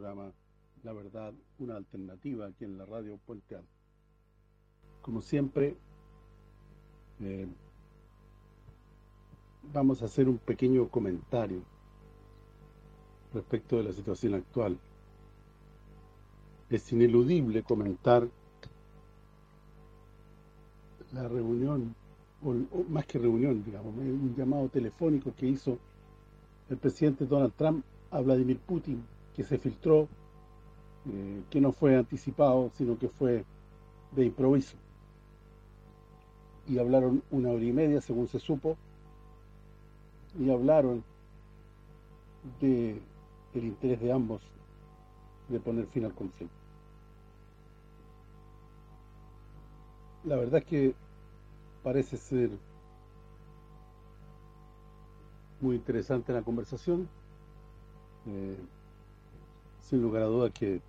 La Verdad, una alternativa aquí en la radio Puente Alto. Como siempre, eh, vamos a hacer un pequeño comentario respecto de la situación actual. Es ineludible comentar la reunión, o, más que reunión, digamos, un llamado telefónico que hizo el presidente Donald Trump a Vladimir Putin, que se filtró, eh, que no fue anticipado, sino que fue de improviso. Y hablaron una hora y media, según se supo, y hablaron de el interés de ambos de poner fin al conflicto. La verdad es que parece ser muy interesante la conversación. Eh, sin lugar a dudas que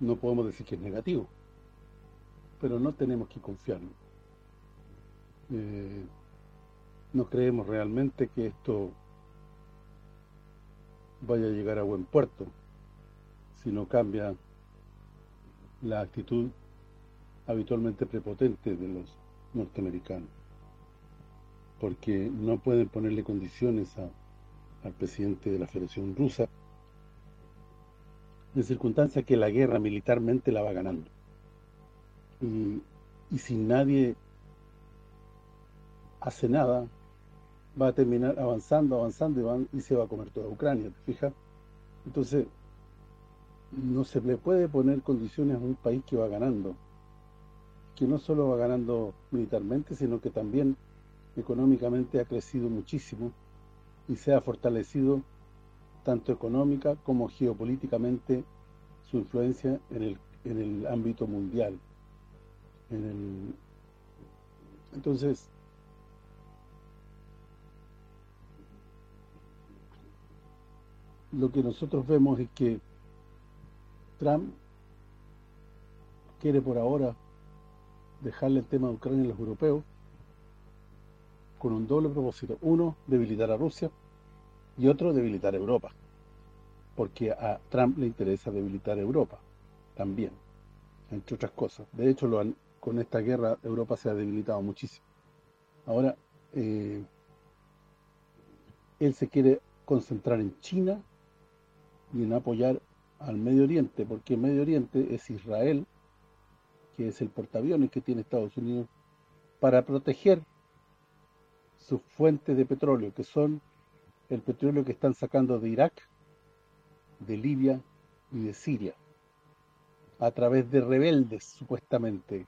no podemos decir que es negativo, pero no tenemos que confiar. Eh, no creemos realmente que esto vaya a llegar a buen puerto si no cambia la actitud habitualmente prepotente de los norteamericanos porque no pueden ponerle condiciones al presidente de la Federación Rusa en circunstancia que la guerra militarmente la va ganando y, y si nadie hace nada va a terminar avanzando, avanzando y, se va a comer toda Ucrania, ¿te fijas? Entonces, no se le puede poner condiciones a un país que va ganando, que no solo va ganando militarmente, sino que también económicamente ha crecido muchísimo y se ha fortalecido tanto económica como geopolíticamente su influencia en el, en el ámbito mundial. entonces, lo que nosotros vemos es que Trump quiere por ahora dejarle el tema de Ucrania a los europeos con un doble propósito. Uno, debilitar a Rusia y otro, debilitar Europa. Porque a Trump le interesa debilitar Europa también, entre otras cosas. De hecho, con esta guerra Europa se ha debilitado muchísimo. Ahora, eh, él se quiere concentrar en China y en apoyar al Medio Oriente, porque el Medio Oriente es Israel, que es el portaaviones que tiene Estados Unidos, para proteger sus fuentes de petróleo, que son el petróleo que están sacando de Irak, de Libia y de Siria, a través de rebeldes, supuestamente.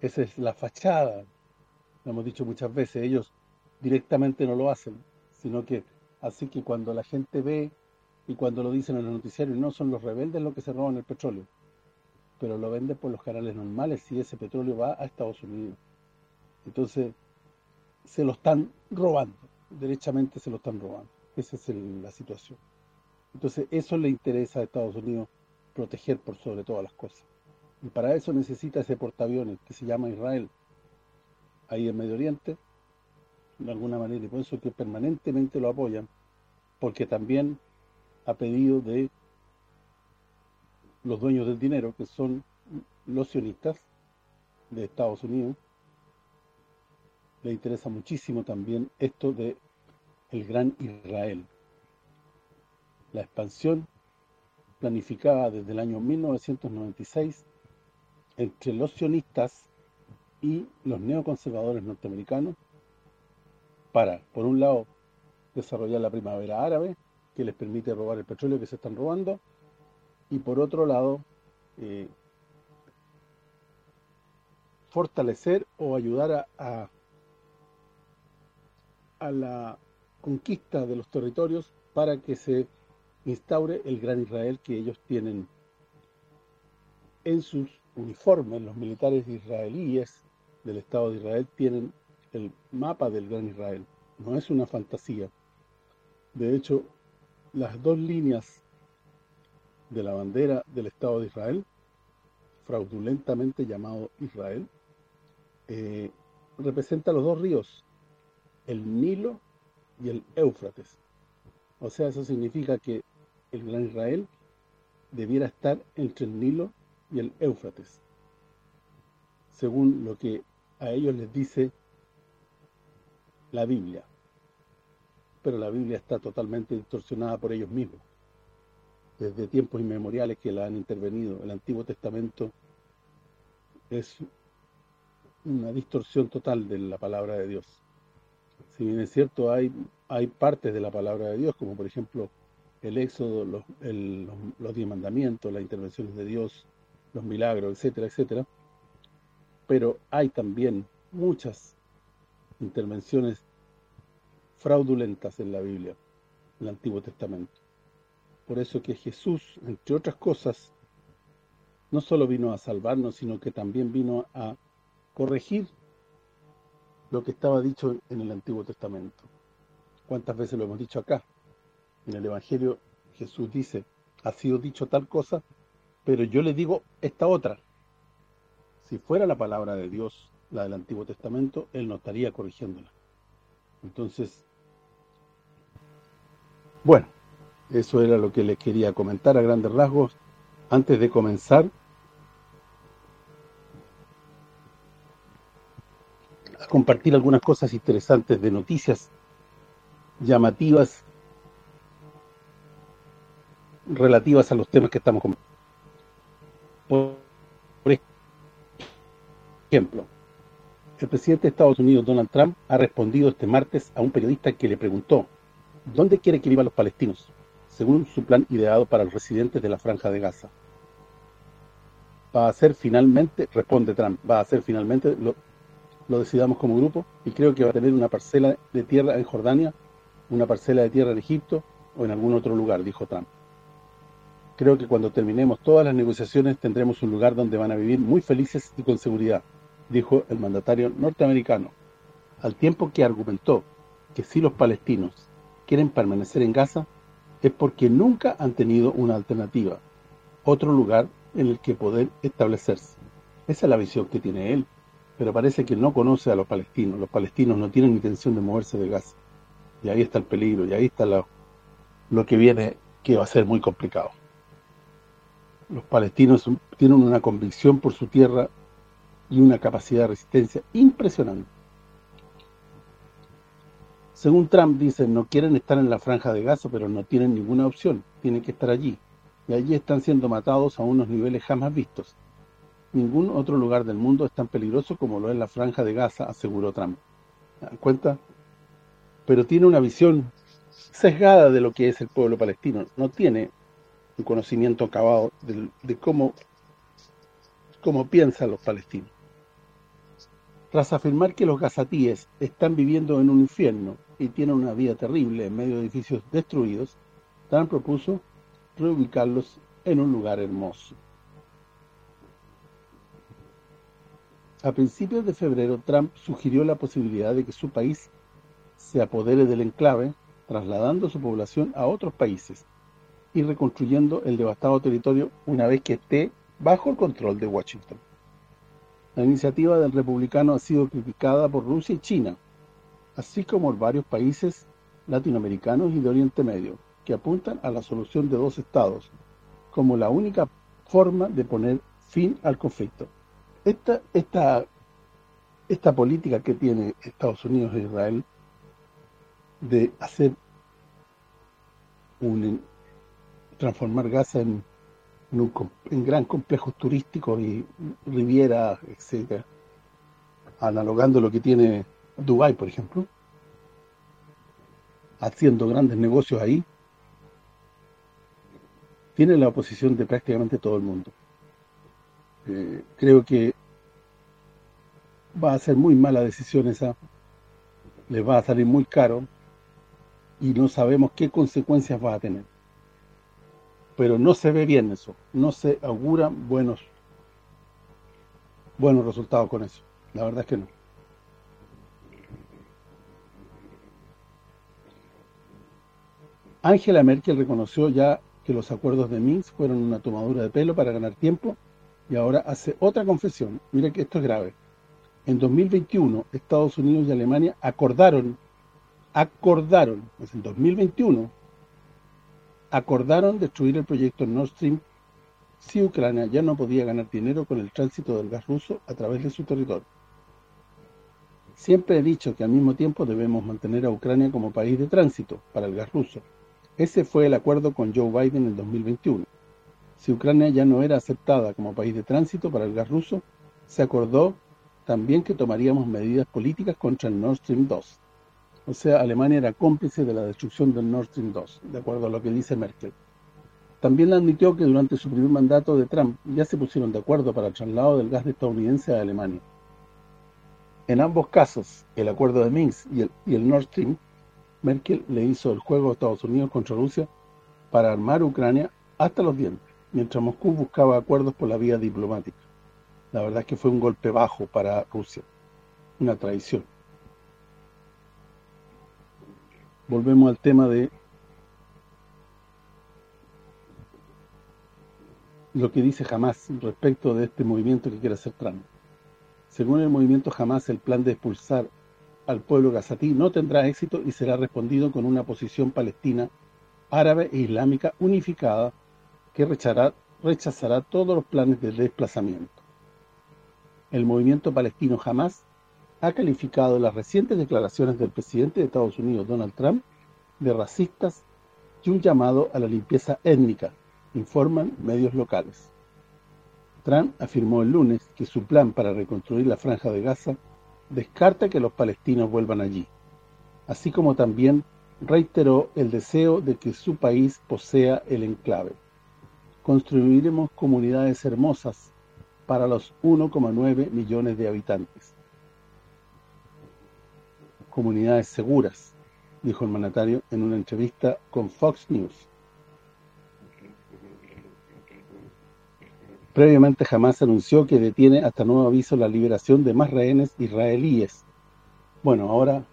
Esa es la fachada, lo hemos dicho muchas veces, ellos directamente no lo hacen, sino que así que cuando la gente ve y cuando lo dicen en los noticiarios, no son los rebeldes los que se roban el petróleo, pero lo venden por los canales normales si ese petróleo va a Estados Unidos. Entonces, se lo están robando, derechamente se lo están robando. Esa es la situación. Entonces, eso le interesa a Estados Unidos proteger por sobre todas las cosas. Y para eso necesita ese portaaviones que se llama Israel, ahí en Medio Oriente, de alguna manera, y por eso que permanentemente lo apoyan, porque también a pedido de los dueños del dinero, que son los sionistas de Estados Unidos. Le interesa muchísimo también esto de el Gran Israel. La expansión planificada desde el año 1996 entre los sionistas y los neoconservadores norteamericanos para, por un lado, desarrollar la primavera árabe que les permite robar el petróleo que se están robando y por otro lado eh, fortalecer o ayudar a, a, la conquista de los territorios para que se instaure el Gran Israel que ellos tienen en sus uniformes, los militares israelíes del Estado de Israel tienen el mapa del Gran Israel, no es una fantasía. De hecho, las dos líneas de la bandera del Estado de Israel, fraudulentamente llamado Israel, eh, representa los dos ríos, el Nilo y el Éufrates. O sea, eso significa que el Gran Israel debiera estar entre el Nilo y el Éufrates, según lo que a ellos les dice la Biblia. Pero la Biblia está totalmente distorsionada por ellos mismos. Desde tiempos inmemoriales que la han intervenido. El Antiguo Testamento es una distorsión total de la palabra de Dios. Si bien es cierto, hay, hay partes de la palabra de Dios, como por ejemplo el éxodo, los, los diez mandamientos, las intervenciones de Dios, los milagros, etcétera, etcétera. Pero hay también muchas intervenciones fraudulentas en la Biblia, en el Antiguo Testamento. Por eso que Jesús, entre otras cosas, no solo vino a salvarnos, sino que también vino a corregir lo que estaba dicho en el Antiguo Testamento. ¿Cuántas veces lo hemos dicho acá? En el Evangelio Jesús dice, ha sido dicho tal cosa, pero yo le digo esta otra. Si fuera la palabra de Dios, la del Antiguo Testamento, Él no estaría corrigiéndola. Entonces, bueno, eso era lo que les quería comentar a grandes rasgos. Antes de comenzar, compartir algunas cosas interesantes de noticias llamativas relativas a los temas que estamos comentando. Por ejemplo, el presidente de Estados Unidos, Donald Trump, ha respondido este martes a un periodista que le preguntó ¿Dónde quiere que vivan los palestinos? Según su plan ideado para los residentes de la Franja de Gaza. Va a ser finalmente, responde Trump, va a ser finalmente, lo, lo decidamos como grupo, y creo que va a tener una parcela de tierra en Jordania, una parcela de tierra en Egipto o en algún otro lugar, dijo Trump. Creo que cuando terminemos todas las negociaciones tendremos un lugar donde van a vivir muy felices y con seguridad, dijo el mandatario norteamericano, al tiempo que argumentó que si los palestinos quieren permanecer en Gaza es porque nunca han tenido una alternativa, otro lugar en el que poder establecerse. Esa es la visión que tiene él, pero parece que no conoce a los palestinos. Los palestinos no tienen intención de moverse de Gaza. Y ahí está el peligro, y ahí está lo, que viene, que va a ser muy complicado. Los palestinos tienen una convicción por su tierra y una capacidad de resistencia impresionante. Según Trump, dice, no quieren estar en la franja de Gaza, pero no tienen ninguna opción, tienen que estar allí. Y allí están siendo matados a unos niveles jamás vistos. Ningún otro lugar del mundo es tan peligroso como lo es la franja de Gaza, aseguró Trump. ¿Se dan cuenta? Pero tiene una visión sesgada de lo que es el pueblo palestino. No tiene un conocimiento acabado de, de cómo, cómo piensan los palestinos. Tras afirmar que los gazatíes están viviendo en un infierno y tienen una vida terrible en medio de edificios destruidos, Trump propuso reubicarlos en un lugar hermoso. A principios de febrero, Trump sugirió la posibilidad de que su país se apodere del enclave, trasladando su población a otros países y reconstruyendo el devastado territorio una vez que esté bajo el control de Washington. La iniciativa del republicano ha sido criticada por Rusia y China, así como varios países latinoamericanos y de Oriente Medio, que apuntan a la solución de dos estados como la única forma de poner fin al conflicto. Esta, esta, política que tiene Estados Unidos e Israel de hacer un transformar Gaza en, en, en gran complejos turísticos y riviera, etcétera, analogando lo que tiene Dubai, por ejemplo, haciendo grandes negocios ahí, tiene la oposición de prácticamente todo el mundo. Eh, creo que va a ser muy mala decisión esa, les va a salir muy caro y no sabemos qué consecuencias va a tener. Pero no se ve bien eso, no se auguran buenos buenos resultados con eso. La verdad es que no. Angela Merkel reconoció ya que los acuerdos de Minsk fueron una tomadura de pelo para ganar tiempo y ahora hace otra confesión. Mire que esto es grave. En 2021, Estados Unidos y Alemania acordaron, acordaron, pues en 2021, acordaron destruir el proyecto Nord Stream si Ucrania ya no podía ganar dinero con el tránsito del gas ruso a través de su territorio. Siempre he dicho que al mismo tiempo debemos mantener a Ucrania como país de tránsito para el gas ruso. Ese fue el acuerdo con Joe Biden en 2021. Si Ucrania ya no era aceptada como país de tránsito para el gas ruso, se acordó también que tomaríamos medidas políticas contra el Nord Stream 2. O sea, Alemania era cómplice de la destrucción del Nord Stream 2, de acuerdo a lo que dice Merkel. También admitió que durante su primer mandato de Trump ya se pusieron de acuerdo para el traslado del gas estadounidense a Alemania. En ambos casos, el acuerdo de Minsk y el, y el Nord Stream, Merkel le hizo el juego a Estados Unidos contra Rusia para armar Ucrania hasta los dientes, mientras Moscú buscaba acuerdos por la vía diplomática. La verdad es que fue un golpe bajo para Rusia, una traición. Volvemos al tema de lo que dice Hamas respecto de este movimiento que quiere hacer Trump. Según el movimiento Hamas, el plan de expulsar al pueblo gazatí no tendrá éxito y será respondido con una posición palestina, árabe e islámica unificada que rechazará, rechazará todos los planes de desplazamiento. El movimiento palestino Hamas ha calificado las recientes declaraciones del presidente de Estados Unidos, Donald Trump, de racistas y un llamado a la limpieza étnica, informan medios locales. Trump afirmó el lunes que su plan para reconstruir la franja de Gaza descarta que los palestinos vuelvan allí, así como también reiteró el deseo de que su país posea el enclave. Construiremos comunidades hermosas para los 1,9 millones de habitantes. Comunidades seguras, dijo el mandatario en una entrevista con Fox News. Previamente jamás anunció que detiene hasta nuevo aviso la liberación de más rehenes israelíes. Bueno, ahora,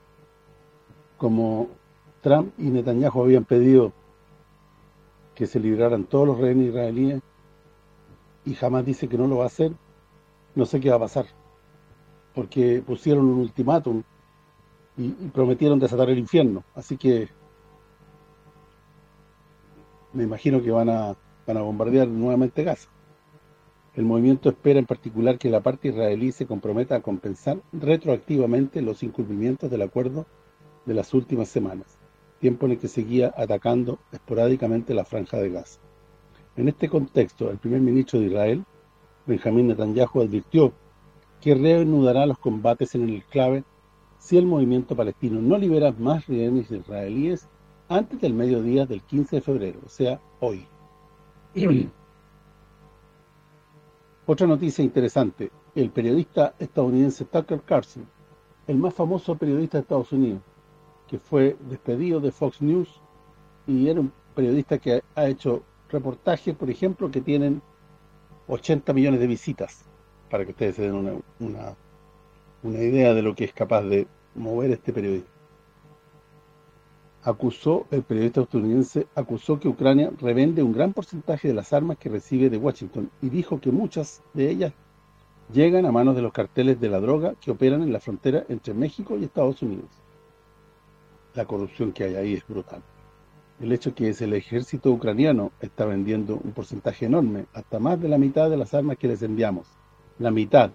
como Trump y Netanyahu habían pedido que se liberaran todos los rehenes israelíes, y jamás dice que no lo va a hacer, no sé qué va a pasar. Porque pusieron un ultimátum y, prometieron desatar el infierno. Así que me imagino que van a, van a bombardear nuevamente Gaza. El movimiento espera en particular que la parte israelí se comprometa a compensar retroactivamente los incumplimientos del acuerdo de las últimas semanas, tiempo en el que seguía atacando esporádicamente la franja de Gaza. En este contexto, el primer ministro de Israel, Benjamín Netanyahu, advirtió que reanudará los combates en el clave si el movimiento palestino no libera más rehenes israelíes antes del mediodía del 15 de febrero, o sea, hoy. Otra noticia interesante, el periodista estadounidense Tucker Carlson, el más famoso periodista de Estados Unidos, que fue despedido de Fox News y era un periodista que ha hecho reportajes, por ejemplo, que tienen 80 millones de visitas, para que ustedes se den una, una, una idea de lo que es capaz de mover este periodista acusó, el periodista estadounidense acusó que Ucrania revende un gran porcentaje de las armas que recibe de Washington y dijo que muchas de ellas llegan a manos de los carteles de la droga que operan en la frontera entre México y Estados Unidos. La corrupción que hay ahí es brutal. El hecho que es el ejército ucraniano está vendiendo un porcentaje enorme, hasta más de la mitad de las armas que les enviamos. La mitad.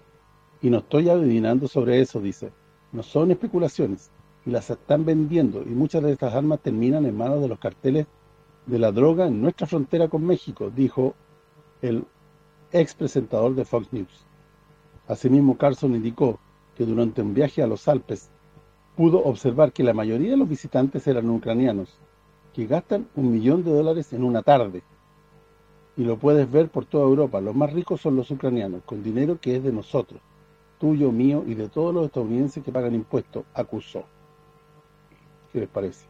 Y no estoy adivinando sobre eso, dice. No son especulaciones y las están vendiendo y muchas de estas armas terminan en manos de los carteles de la droga en nuestra frontera con México, dijo el ex presentador de Fox News. Asimismo, Carson indicó que durante un viaje a los Alpes pudo observar que la mayoría de los visitantes eran ucranianos, que gastan un millón de dólares en una tarde. Y lo puedes ver por toda Europa. Los más ricos son los ucranianos, con dinero que es de nosotros, tuyo, mío y de todos los estadounidenses que pagan impuestos, acusó. ¿Qué les parece?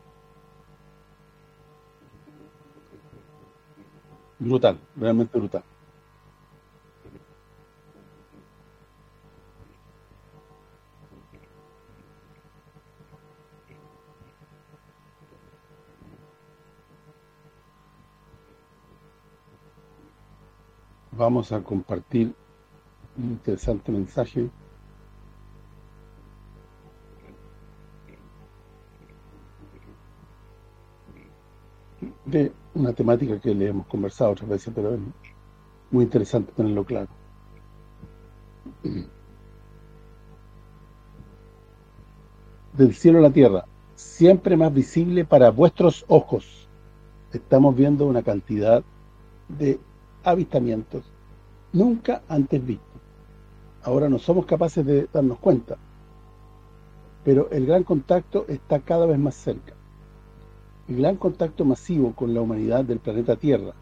Brutal, realmente brutal. Vamos a compartir un interesante mensaje de una temática que le hemos conversado otras veces, pero Muy interesante tenerlo claro. Del cielo a la tierra, siempre más visible para vuestros ojos. Estamos viendo una cantidad de avistamientos nunca antes vistos. Ahora no somos capaces de darnos cuenta, pero el gran contacto está cada vez más cerca. El gran contacto masivo con la humanidad del planeta Tierra,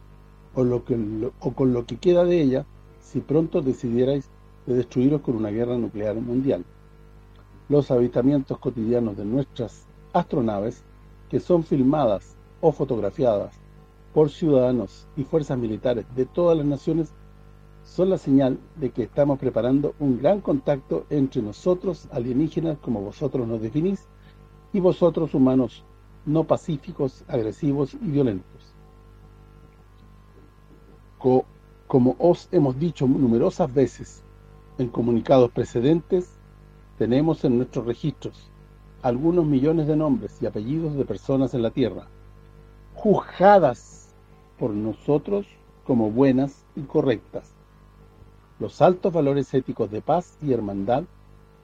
o, lo que, o con lo que queda de ella, si pronto decidierais de destruiros con una guerra nuclear mundial. Los avistamientos cotidianos de nuestras astronaves, que son filmadas o fotografiadas por ciudadanos y fuerzas militares de todas las naciones, son la señal de que estamos preparando un gran contacto entre nosotros, alienígenas, como vosotros nos definís, y vosotros, humanos, no pacíficos, agresivos y violentos. como os hemos dicho numerosas veces en comunicados precedentes, tenemos en nuestros registros algunos millones de nombres y apellidos de personas en la Tierra, juzgadas por nosotros como buenas y correctas. Los altos valores éticos de paz y hermandad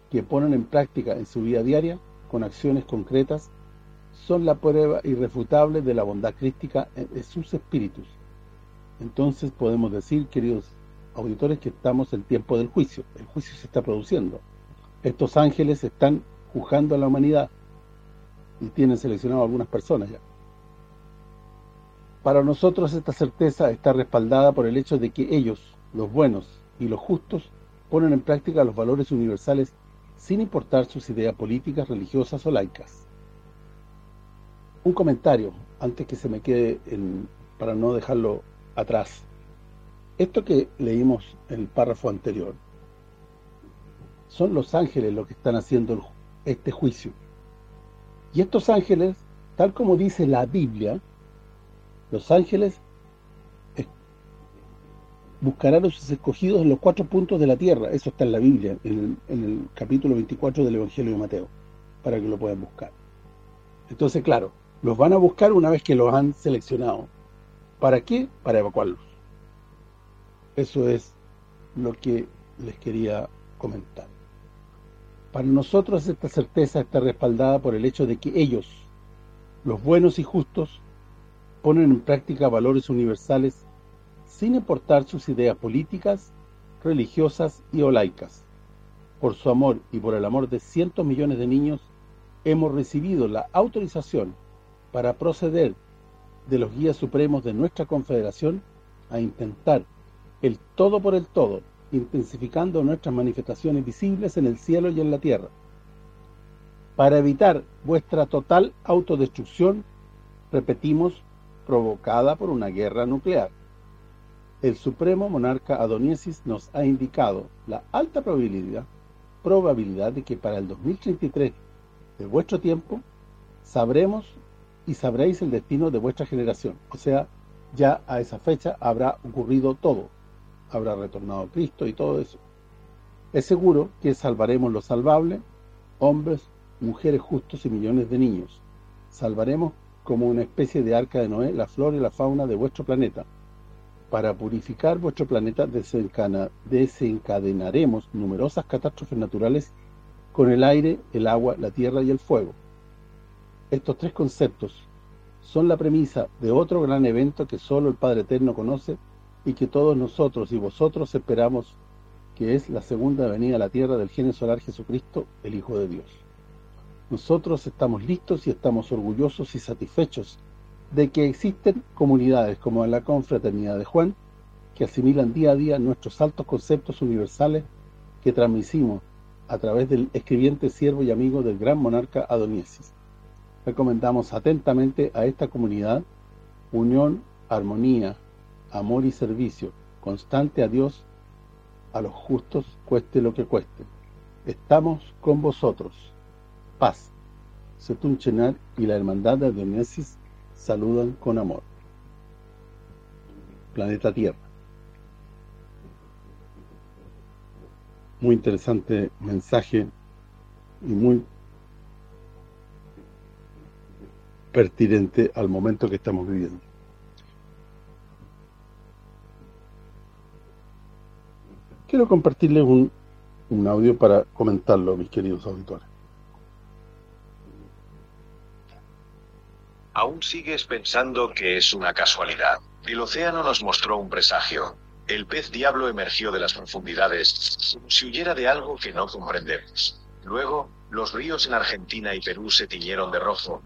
que ponen en práctica en su vida diaria, con acciones concretas, son la prueba irrefutable de la bondad crística de sus espíritus. Entonces podemos decir, queridos auditores, que estamos en tiempo del juicio. El juicio se está produciendo. Estos ángeles están juzgando a la humanidad y tienen seleccionado a algunas personas ya. Para nosotros esta certeza está respaldada por el hecho de que ellos, los buenos y los justos, ponen en práctica los valores universales sin importar sus ideas políticas, religiosas o laicas. Un comentario, antes que se me quede, en, para no dejarlo atrás. Esto que leímos en el párrafo anterior, son los ángeles los que están haciendo este juicio. Y estos ángeles, tal como dice la Biblia, los ángeles buscarán a sus escogidos en los cuatro puntos de la tierra. Eso está en la Biblia, en el, en el capítulo 24 del Evangelio de Mateo, para que lo puedan buscar. Entonces, claro, los van a buscar una vez que los han seleccionado. ¿Para qué? Para evacuarlos. Eso es lo que les quería comentar. Para nosotros esta certeza está respaldada por el hecho de que ellos, los buenos y justos, ponen en práctica valores universales sin importar sus ideas políticas, religiosas y o laicas. Por su amor y por el amor de cientos millones de niños, hemos recibido la autorización para proceder de los guías supremos de nuestra confederación a intentar el todo por el todo, intensificando nuestras manifestaciones visibles en el cielo y en la tierra. Para evitar vuestra total autodestrucción, repetimos, provocada por una guerra nuclear. El supremo monarca Adoniesis nos ha indicado la alta probabilidad probabilidad de que para el 2033 de vuestro tiempo sabremos y sabréis el destino de vuestra generación. O sea, ya a esa fecha habrá ocurrido todo habrá retornado Cristo y todo eso. Es seguro que salvaremos lo salvable, hombres, mujeres justos y millones de niños. Salvaremos como una especie de arca de Noé la flora y la fauna de vuestro planeta. Para purificar vuestro planeta desencadenaremos numerosas catástrofes naturales con el aire, el agua, la tierra y el fuego. Estos tres conceptos son la premisa de otro gran evento que solo el Padre Eterno conoce y que todos nosotros y vosotros esperamos que es la segunda venida a la tierra del genio solar Jesucristo, el Hijo de Dios. Nosotros estamos listos y estamos orgullosos y satisfechos de que existen comunidades como la Confraternidad de Juan que asimilan día a día nuestros altos conceptos universales que transmitimos a través del escribiente siervo y amigo del gran monarca Adoniesis. Recomendamos atentamente a esta comunidad unión, armonía, amor y servicio constante a Dios, a los justos, cueste lo que cueste. Estamos con vosotros. Paz. Setun Chenar y la Hermandad de Adoniasis saludan con amor. Planeta Tierra. Muy interesante mensaje y muy pertinente al momento que estamos viviendo. quiero compartirles un, un audio para comentarlo, mis queridos auditores. Aún sigues pensando que es una casualidad. El océano nos mostró un presagio. El pez diablo emergió de las profundidades, como si huyera de algo que no comprendemos. Luego, los ríos en Argentina y Perú se tiñeron de rojo,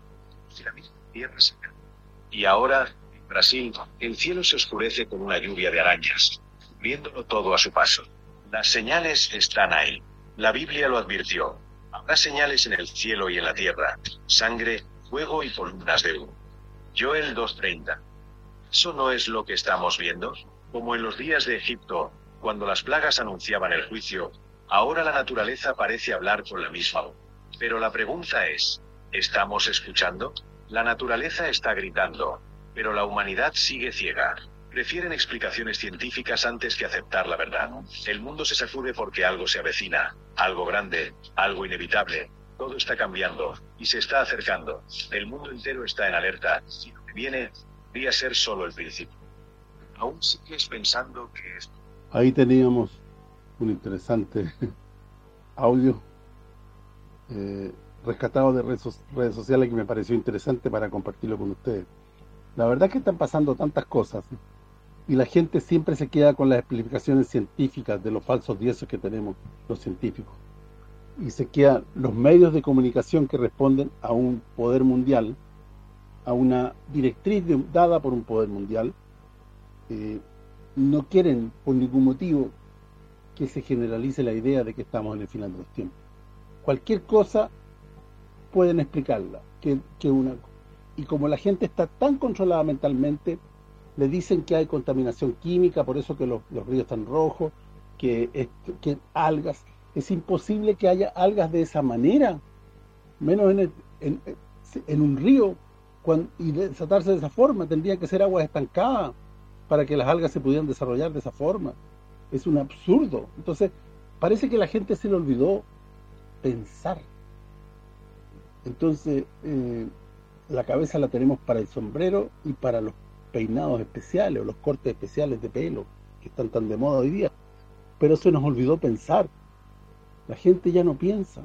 Y ahora, en Brasil, el cielo se oscurece con una lluvia de arañas, viéndolo todo a su paso. Las señales están ahí. La Biblia lo advirtió. Habrá señales en el cielo y en la tierra, sangre, fuego y columnas de humo. Joel 2.30. ¿Eso no es lo que estamos viendo? Como en los días de Egipto, cuando las plagas anunciaban el juicio, ahora la naturaleza parece hablar con la misma voz. Pero la pregunta es, ¿estamos escuchando? La naturaleza está gritando, pero la humanidad sigue ciega. Prefieren explicaciones científicas antes que aceptar la verdad. El mundo se sacude porque algo se avecina, algo grande, algo inevitable. Todo está cambiando, y se está acercando. El mundo entero está en alerta, y lo que viene, podría ser solo el principio. Aún sigues pensando que es... Ahí teníamos un interesante audio eh, rescatado de redes, sociales que me pareció interesante para compartirlo con ustedes. La verdad es que están pasando tantas cosas y la gente siempre se queda con las explicaciones científicas de los falsos dioses que tenemos los científicos. Y se quedan los medios de comunicación que responden a un poder mundial, a una directriz dada por un poder mundial, eh, no quieren por ningún motivo que se generalice la idea de que estamos en el final de los tiempos. Cualquier cosa pueden explicarla, que, que una y como la gente está tan controlada mentalmente, le dicen que hay contaminación química, por eso que los, ríos están rojos, que, que algas. Es imposible que haya algas de esa manera, menos en, en, un río, y desatarse de esa forma. Tendría que ser agua estancada para que las algas se pudieran desarrollar de esa forma. Es un absurdo. Entonces, parece que la gente se le olvidó pensar. Entonces, eh, la cabeza la tenemos para el sombrero y para los peinados especiales o los cortes especiales de pelo que están tan de moda hoy día. Pero se nos olvidó pensar. La gente ya no piensa.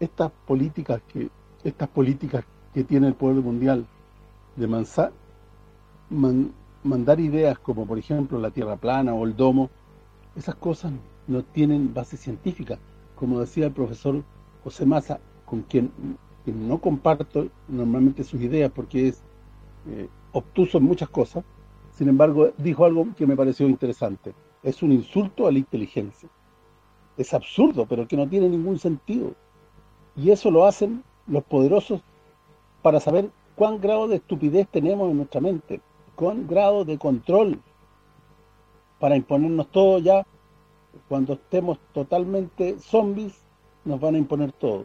Estas políticas que estas políticas que tiene el pueblo mundial de manzar, mandar ideas como por ejemplo la tierra plana o el domo, esas cosas no tienen base científica. Como decía el profesor José Massa, con quien, no comparto normalmente sus ideas porque es eh, obtuso en muchas cosas, sin embargo, dijo algo que me pareció interesante. Es un insulto a la inteligencia. Es absurdo, pero que no tiene ningún sentido. Y eso lo hacen los poderosos para saber cuán grado de estupidez tenemos en nuestra mente, cuán grado de control para imponernos todo ya. Cuando estemos totalmente zombies, nos van a imponer todo.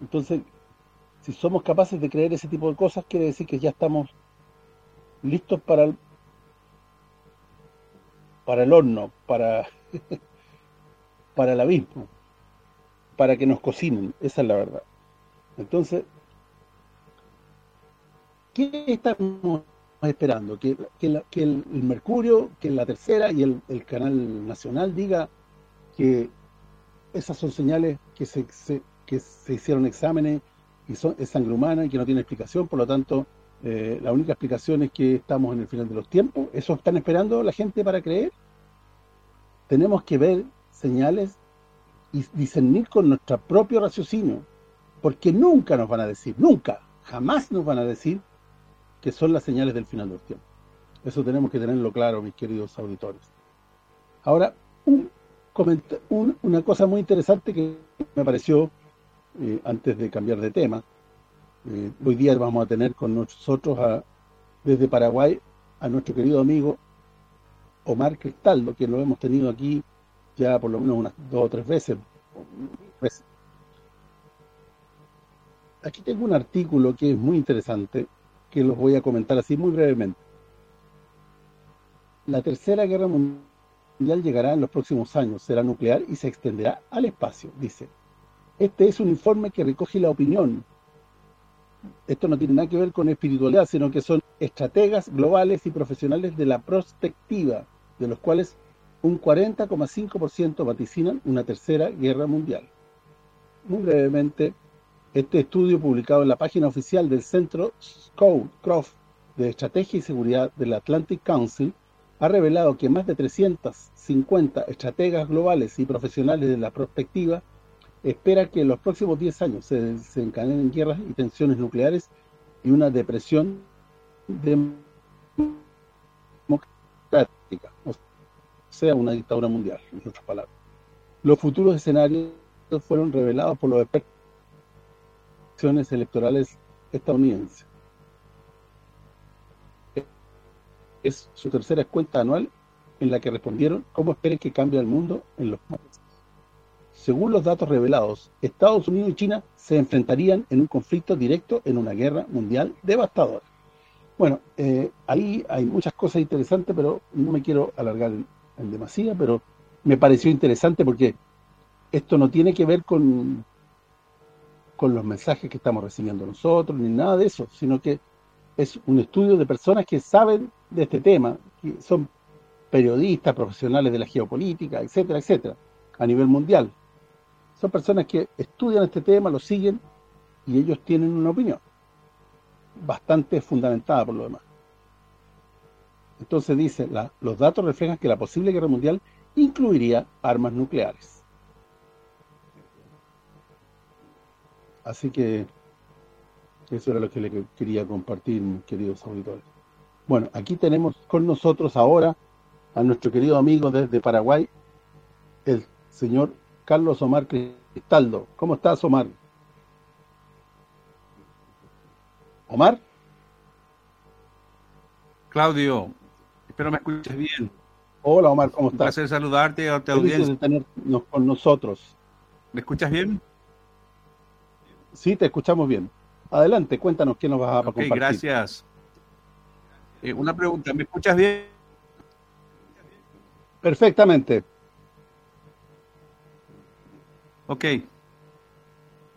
Entonces, si somos capaces de creer ese tipo de cosas, quiere decir que ya estamos listos para el, para el horno, para, para el abismo, para que nos cocinen, esa es la verdad. Entonces, ¿qué estamos esperando? Que, el, Mercurio, que la tercera y el, canal nacional diga que esas son señales que se, que se hicieron exámenes y son, es sangre humana y que no tiene explicación, por lo tanto eh, la única explicación es que estamos en el final de los tiempos. ¿Eso están esperando la gente para creer? Tenemos que ver señales y discernir con nuestro propio raciocinio, porque nunca nos van a decir, nunca, jamás nos van a decir que son las señales del final de los tiempos. Eso tenemos que tenerlo claro, mis queridos auditores. Ahora, una cosa muy interesante que me pareció, eh, antes de cambiar de tema, eh, hoy día vamos a tener con nosotros a, desde Paraguay a nuestro querido amigo Omar Cristaldo, que lo hemos tenido aquí por lo menos unas dos o tres veces. Aquí tengo un artículo que es muy interesante, que los voy a comentar así muy brevemente. La tercera guerra mundial llegará en los próximos años, será nuclear y se extenderá al espacio, dice. Este es un informe que recoge la opinión, esto no tiene nada que ver con espiritualidad, sino que son estrategas globales y profesionales de la prospectiva, de los cuales un 40,5% vaticinan una tercera guerra mundial. Muy brevemente, este estudio publicado en la página oficial del Centro Scowcroft de Estrategia y Seguridad del Atlantic Council ha revelado que más de 350 estrategas globales y profesionales de la prospectiva espera que en los próximos 10 años se desencadenen guerras y tensiones nucleares y una depresión democrática, una dictadura mundial, en otras palabras. Los futuros escenarios fueron revelados por los expertos electorales estadounidenses. Es su tercera cuenta anual en la que respondieron cómo esperen que cambie el mundo en los meses. Según los datos revelados, Estados Unidos y China se enfrentarían en un conflicto directo en una guerra mundial devastadora. Bueno, eh, ahí hay muchas cosas interesantes, pero no me quiero alargar en, demasía, pero me pareció interesante porque esto no tiene que ver con, con los mensajes que estamos recibiendo nosotros, ni nada de eso, sino que es un estudio de personas que saben de este tema, que son periodistas, profesionales de la geopolítica, etcétera, etcétera, a nivel mundial. Son personas que estudian este tema, lo siguen, y ellos tienen una opinión bastante fundamentada por lo demás. Entonces dice, los datos reflejan que la posible guerra mundial incluiría armas nucleares. Así que eso era lo que le quería compartir, queridos auditores. Bueno, aquí tenemos con nosotros ahora a nuestro querido amigo desde Paraguay, el señor Carlos Omar Cristaldo. ¿Cómo estás, Omar? Omar. Claudio, espero me escuches bien. Hola, Omar, ¿cómo estás? Un placer saludarte a tu audiencia. de tenernos con nosotros. ¿Me escuchas bien? Sí, te escuchamos bien. Adelante, cuéntanos qué nos vas a okay, compartir. gracias. Eh, una pregunta, ¿me escuchas bien? Perfectamente. Ok.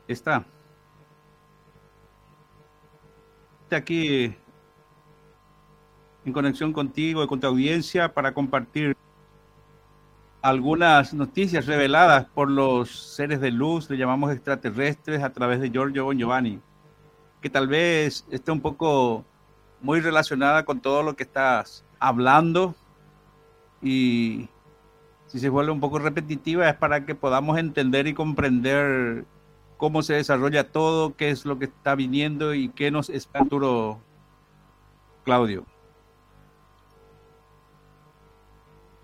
Está. Aquí en conexión contigo y con tu audiencia para compartir algunas noticias reveladas por los seres de luz, le llamamos extraterrestres, a través de Giorgio Bon Giovanni, que tal vez esté un poco muy relacionada con todo lo que estás hablando y si se vuelve un poco repetitiva es para que podamos entender y comprender cómo se desarrolla todo, qué es lo que está viniendo y qué nos espera futuro, Claudio.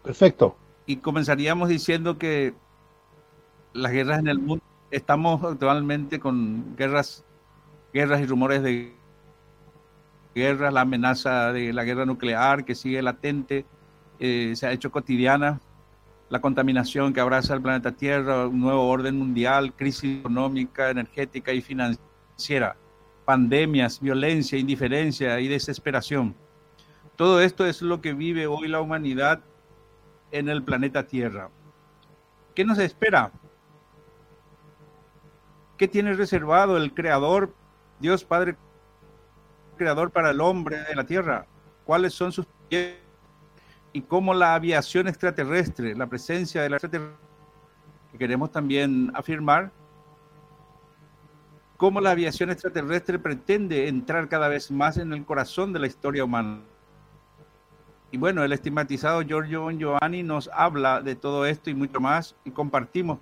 Perfecto y comenzaríamos diciendo que las guerras en el mundo, estamos actualmente con guerras, guerras y rumores de guerras, la amenaza de la guerra nuclear que sigue latente, eh, se ha hecho cotidiana, la contaminación que abraza el planeta Tierra, un nuevo orden mundial, crisis económica, energética y financiera, pandemias, violencia, indiferencia y desesperación. Todo esto es lo que vive hoy la humanidad en el planeta Tierra. ¿Qué nos espera? ¿Qué tiene reservado el Creador, Dios Padre Creador para el hombre de la Tierra? ¿Cuáles son sus y cómo la aviación extraterrestre, la presencia de la extraterrestre, que queremos también afirmar, cómo la aviación extraterrestre pretende entrar cada vez más en el corazón de la historia humana. Y bueno, el estigmatizado Giorgio Giovanni nos habla de todo esto y mucho más y compartimos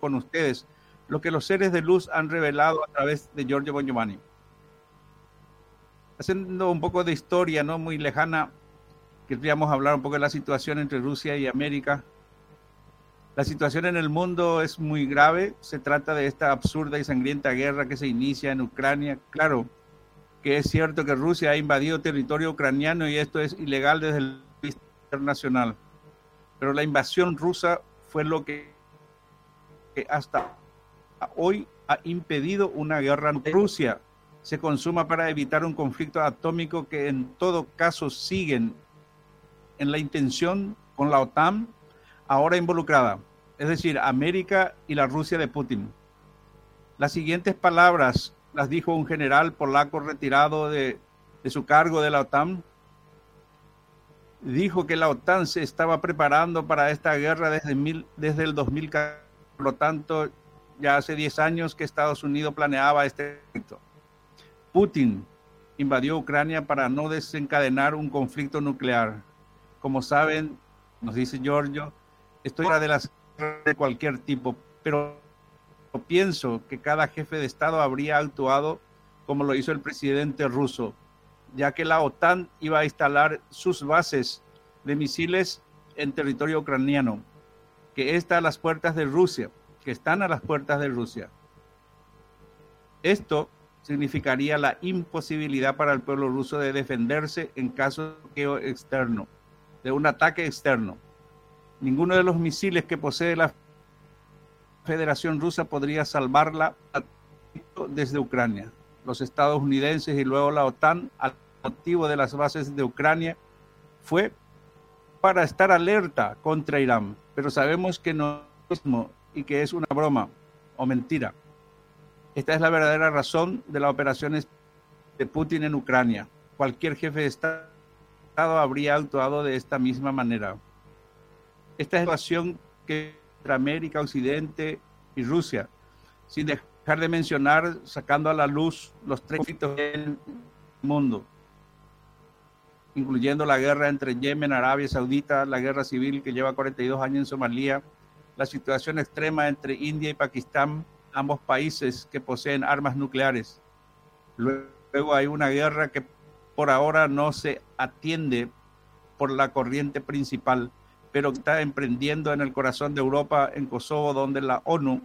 con ustedes lo que los seres de luz han revelado a través de Giorgio Bon Giovanni. Haciendo un poco de historia, no muy lejana, queríamos hablar un poco de la situación entre Rusia y América. La situación en el mundo es muy grave, se trata de esta absurda y sangrienta guerra que se inicia en Ucrania. Claro, que es cierto que Rusia ha invadido territorio ucraniano y esto es ilegal desde el punto internacional. Pero la invasión rusa fue lo que, hasta hoy ha impedido una guerra en Rusia se consuma para evitar un conflicto atómico que en todo caso siguen en la intención con la OTAN ahora involucrada, es decir, América y la Rusia de Putin. Las siguientes palabras las dijo un general polaco retirado de, su cargo de la OTAN. dijo que la OTAN se estaba preparando para esta guerra desde, mil, desde el 2014. Por lo tanto, ya hace 10 años que Estados Unidos planeaba este conflicto. Putin invadió Ucrania para no desencadenar un conflicto nuclear. Como saben, nos dice Giorgio, estoy fuera de las de cualquier tipo, pero pienso que cada jefe de Estado habría actuado como lo hizo el presidente ruso, ya que la OTAN iba a instalar sus bases de misiles en territorio ucraniano, que está a las puertas de Rusia, que están a las puertas de Rusia. Esto significaría la imposibilidad para el pueblo ruso de defenderse en caso de externo, de un ataque externo. Ninguno de los misiles que posee la Federación Rusa podría salvarla desde Ucrania. Los estadounidenses y luego la OTAN, al motivo de las bases de Ucrania, fue para estar alerta contra Irán. Pero sabemos que no es y que es una broma o mentira. Esta es la verdadera razón de las operaciones de Putin en Ucrania. Cualquier jefe de Estado habría actuado de esta misma manera. Esta situación que América, Occidente y Rusia, sin dejar de mencionar, sacando a la luz los tres conflictos del mundo, incluyendo la guerra entre Yemen, Arabia Saudita, la guerra civil que lleva 42 años en Somalia, la situación extrema entre India y Pakistán, ambos países que poseen armas nucleares. Luego hay una guerra que por ahora no se atiende por la corriente principal, pero está emprendiendo en el corazón de Europa, en Kosovo, donde la ONU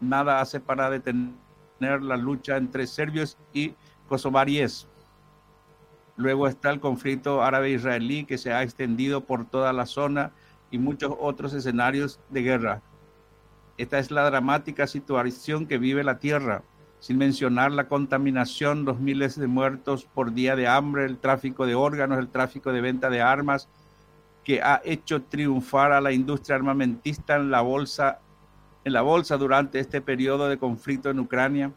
nada hace para detener la lucha entre serbios y kosovaríes. Luego está el conflicto árabe-israelí que se ha extendido por toda la zona y muchos otros escenarios de guerra. Esta es la dramática situación que vive la Tierra, sin mencionar la contaminación, los miles de muertos por día de hambre, el tráfico de órganos, el tráfico de venta de armas, que ha hecho triunfar a la industria armamentista en la bolsa, en la bolsa durante este periodo de conflicto en Ucrania.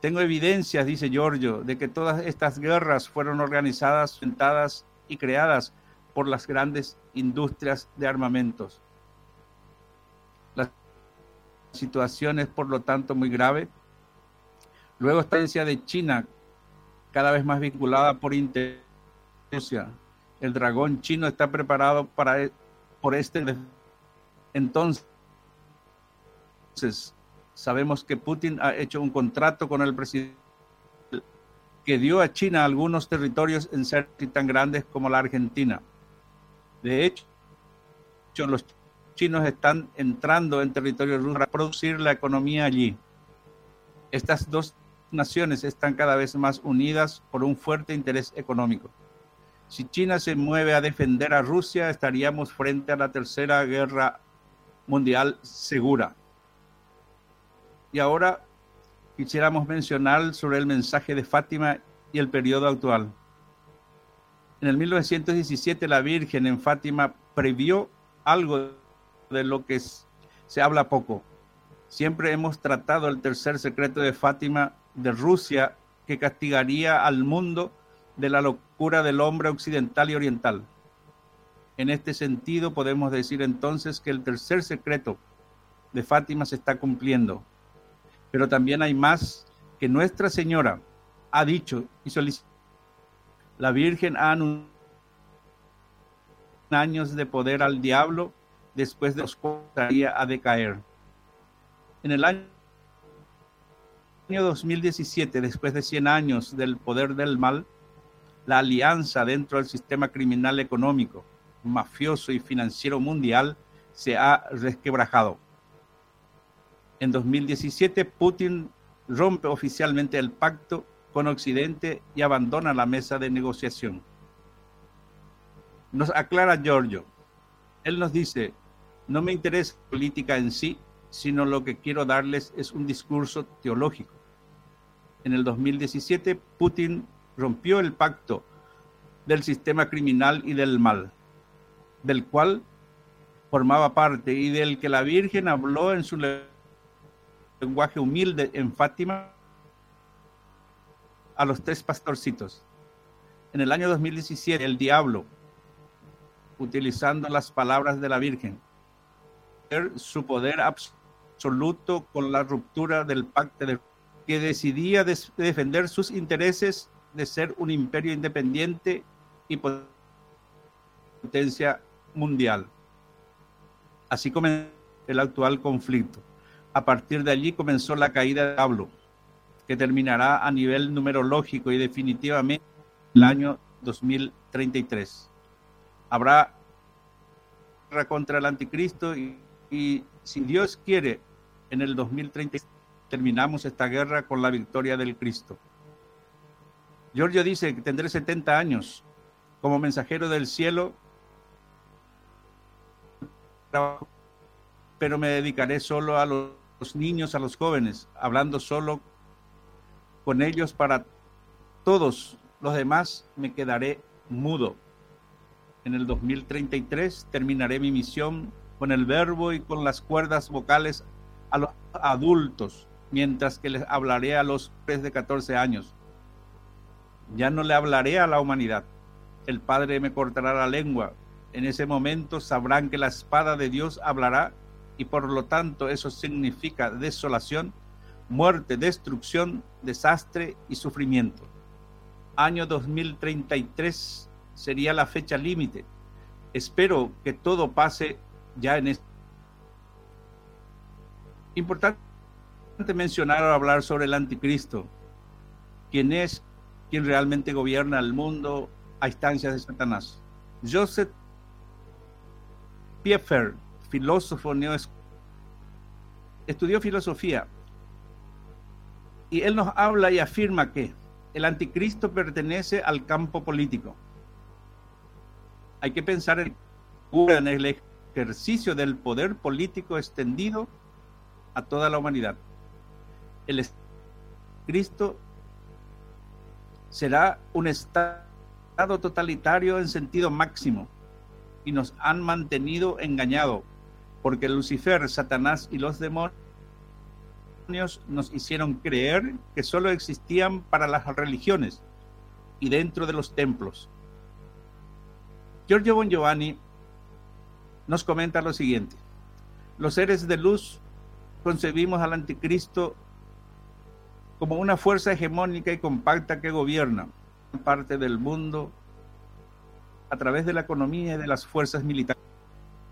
Tengo evidencias, dice Giorgio, de que todas estas guerras fueron organizadas, sentadas y creadas por las grandes industrias de armamentos. La situación es, por lo tanto, muy grave. Luego está la de China, cada vez más vinculada por Rusia el dragón chino está preparado para e, por este entonces sabemos que Putin ha hecho un contrato con el presidente que dio a China algunos territorios en ser tan grandes como la Argentina. De hecho, los chinos están entrando en territorio ruso para producir la economía allí. Estas dos naciones están cada vez más unidas por un fuerte interés económico. Si China se mueve a defender a Rusia, estaríamos frente a la tercera guerra mundial segura. Y ahora quisiéramos mencionar sobre el mensaje de Fátima y el periodo actual. En el 1917 la Virgen en Fátima previó algo de lo que se habla poco. Siempre hemos tratado el tercer secreto de Fátima de Rusia que castigaría al mundo de la locura del hombre occidental y oriental. En este sentido, podemos decir entonces que el tercer secreto de Fátima se está cumpliendo. Pero también hay más que Nuestra Señora ha dicho y solicitado. La Virgen ha anunciado años de poder al diablo después de los cuales a decaer. En el año 2017, después de 100 años del poder del mal, la alianza dentro del sistema criminal económico, mafioso y financiero mundial se ha resquebrajado. En 2017, Putin rompe oficialmente el pacto con Occidente y abandona la mesa de negociación. Nos aclara Giorgio. Él nos dice, no me interesa política en sí, sino lo que quiero darles es un discurso teológico. En el 2017, Putin rompió el pacto del sistema criminal y del mal, del cual formaba parte y del que la Virgen habló en su lenguaje humilde en Fátima a los tres pastorcitos. En el año 2017, el diablo utilizando las palabras de la Virgen. Su poder absoluto con la ruptura del pacto de que decidía defender sus intereses de ser un imperio independiente y potencia mundial. Así comenzó el actual conflicto. A partir de allí comenzó la caída de Pablo, que terminará a nivel numerológico y definitivamente el año 2033. Habrá guerra contra el anticristo y, y si Dios quiere, en el 2030 terminamos esta guerra con la victoria del Cristo. Giorgio dice que tendré 70 años. Como mensajero del cielo, pero me dedicaré solo a los niños, a los jóvenes, hablando solo con ellos para todos. Los demás me quedaré mudo. En el 2033 terminaré mi misión con el verbo y con las cuerdas vocales a los adultos, mientras que les hablaré a los de 14 años ya no le hablaré a la humanidad. El Padre me cortará la lengua. En ese momento sabrán que la espada de Dios hablará y por lo tanto eso significa desolación, muerte, destrucción, desastre y sufrimiento. Año 2033 sería la fecha límite. Espero que todo pase ya en este. Importante mencionar o hablar sobre el anticristo, quien es quien realmente gobierna el mundo a instancias de Satanás. Joseph Piefer, filósofo neo estudió filosofía y él nos habla y afirma que el anticristo pertenece al campo político. Hay que pensar en el ejercicio del poder político extendido a toda la humanidad. El Cristo será un estado totalitario en sentido máximo y nos han mantenido engañados porque Lucifer, Satanás y los demonios nos hicieron creer que solo existían para las religiones y dentro de los templos. Giorgio Bon Giovanni nos comenta lo siguiente. Los seres de luz concebimos al anticristo como una fuerza hegemónica y compacta que gobierna parte del mundo a través de la economía y de las fuerzas militares.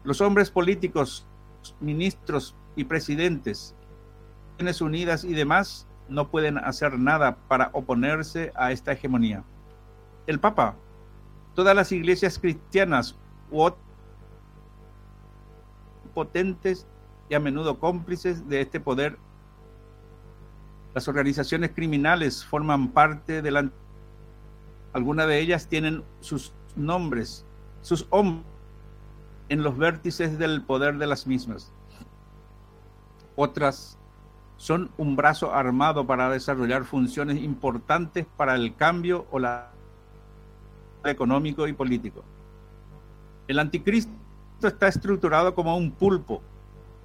Los hombres políticos, ministros y presidentes, Naciones Unidas y demás no pueden hacer nada para oponerse a esta hegemonía. El Papa, todas las iglesias cristianas u potentes y a menudo cómplices de este poder las organizaciones criminales forman parte de la... Algunas de ellas tienen sus nombres, sus hombres en los vértices del poder de las mismas. Otras son un brazo armado para desarrollar funciones importantes para el cambio o la económico y político. El anticristo está estructurado como un pulpo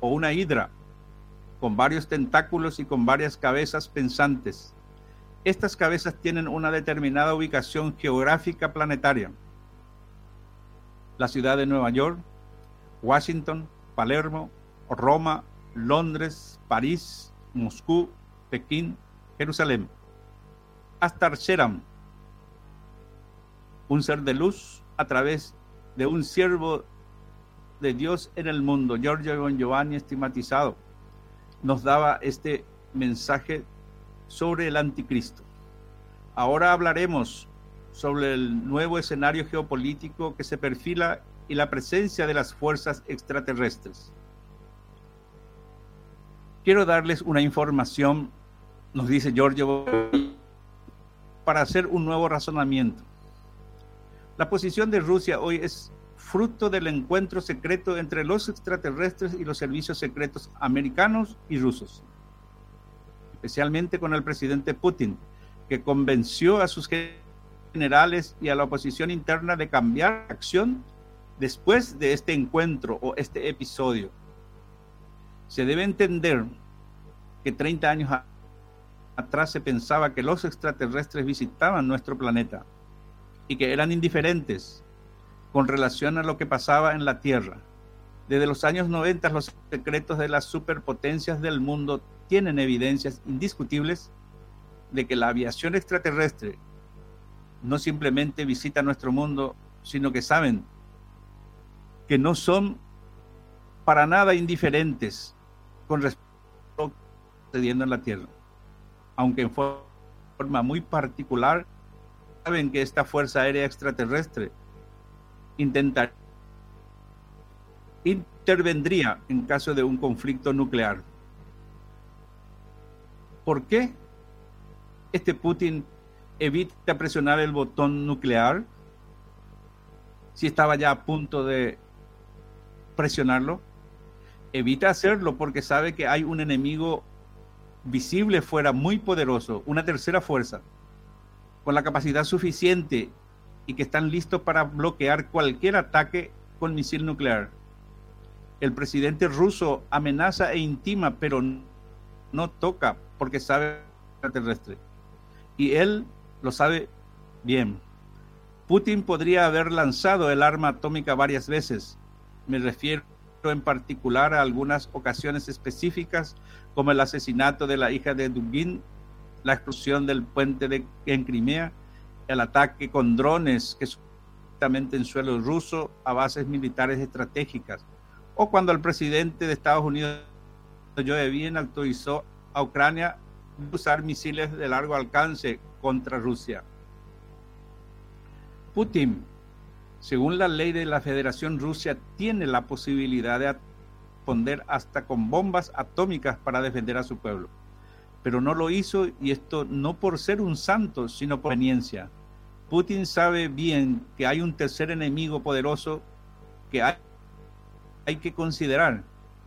o una hidra con varios tentáculos y con varias cabezas pensantes. Estas cabezas tienen una determinada ubicación geográfica planetaria. La ciudad de Nueva York, Washington, Palermo, Roma, Londres, París, Moscú, Pekín, Jerusalén. Hasta Sheram, un ser de luz a través de un siervo de Dios en el mundo, Giorgio Giovanni estigmatizado nos daba este mensaje sobre el anticristo. Ahora hablaremos sobre el nuevo escenario geopolítico que se perfila y la presencia de las fuerzas extraterrestres. Quiero darles una información, nos dice Giorgio, para hacer un nuevo razonamiento. La posición de Rusia hoy es fruto del encuentro secreto entre los extraterrestres y los servicios secretos americanos y rusos, especialmente con el presidente Putin, que convenció a sus generales y a la oposición interna de cambiar acción después de este encuentro o este episodio. Se debe entender que 30 años atrás se pensaba que los extraterrestres visitaban nuestro planeta y que eran indiferentes con relación a lo que pasaba en la Tierra. Desde los años 90 los secretos de las superpotencias del mundo tienen evidencias indiscutibles de que la aviación extraterrestre no simplemente visita nuestro mundo, sino que saben que no son para nada indiferentes con respecto a lo que está sucediendo en la Tierra. Aunque en forma muy particular, saben que esta Fuerza Aérea Extraterrestre intentar, intervendría en caso de un conflicto nuclear. ¿Por qué este Putin evita presionar el botón nuclear si estaba ya a punto de presionarlo? Evita hacerlo porque sabe que hay un enemigo visible fuera muy poderoso, una tercera fuerza, con la capacidad suficiente y que están listos para bloquear cualquier ataque con misil nuclear. El presidente ruso amenaza e intima, pero no toca porque sabe terrestre. Y él lo sabe bien. Putin podría haber lanzado el arma atómica varias veces. Me refiero en particular a algunas ocasiones específicas, como el asesinato de la hija de Dugin, la explosión del puente de, en Crimea, el ataque con drones que supuestamente en suelo ruso a bases militares estratégicas, o cuando el presidente de Estados Unidos, Joe Biden, autorizó a Ucrania usar misiles de largo alcance contra Rusia. Putin, según la ley de la Federación Rusia, tiene la posibilidad de responder hasta con bombas atómicas para defender a su pueblo pero no lo hizo y esto no por ser un santo, sino por conveniencia. Putin sabe bien que hay un tercer enemigo poderoso que hay, hay que considerar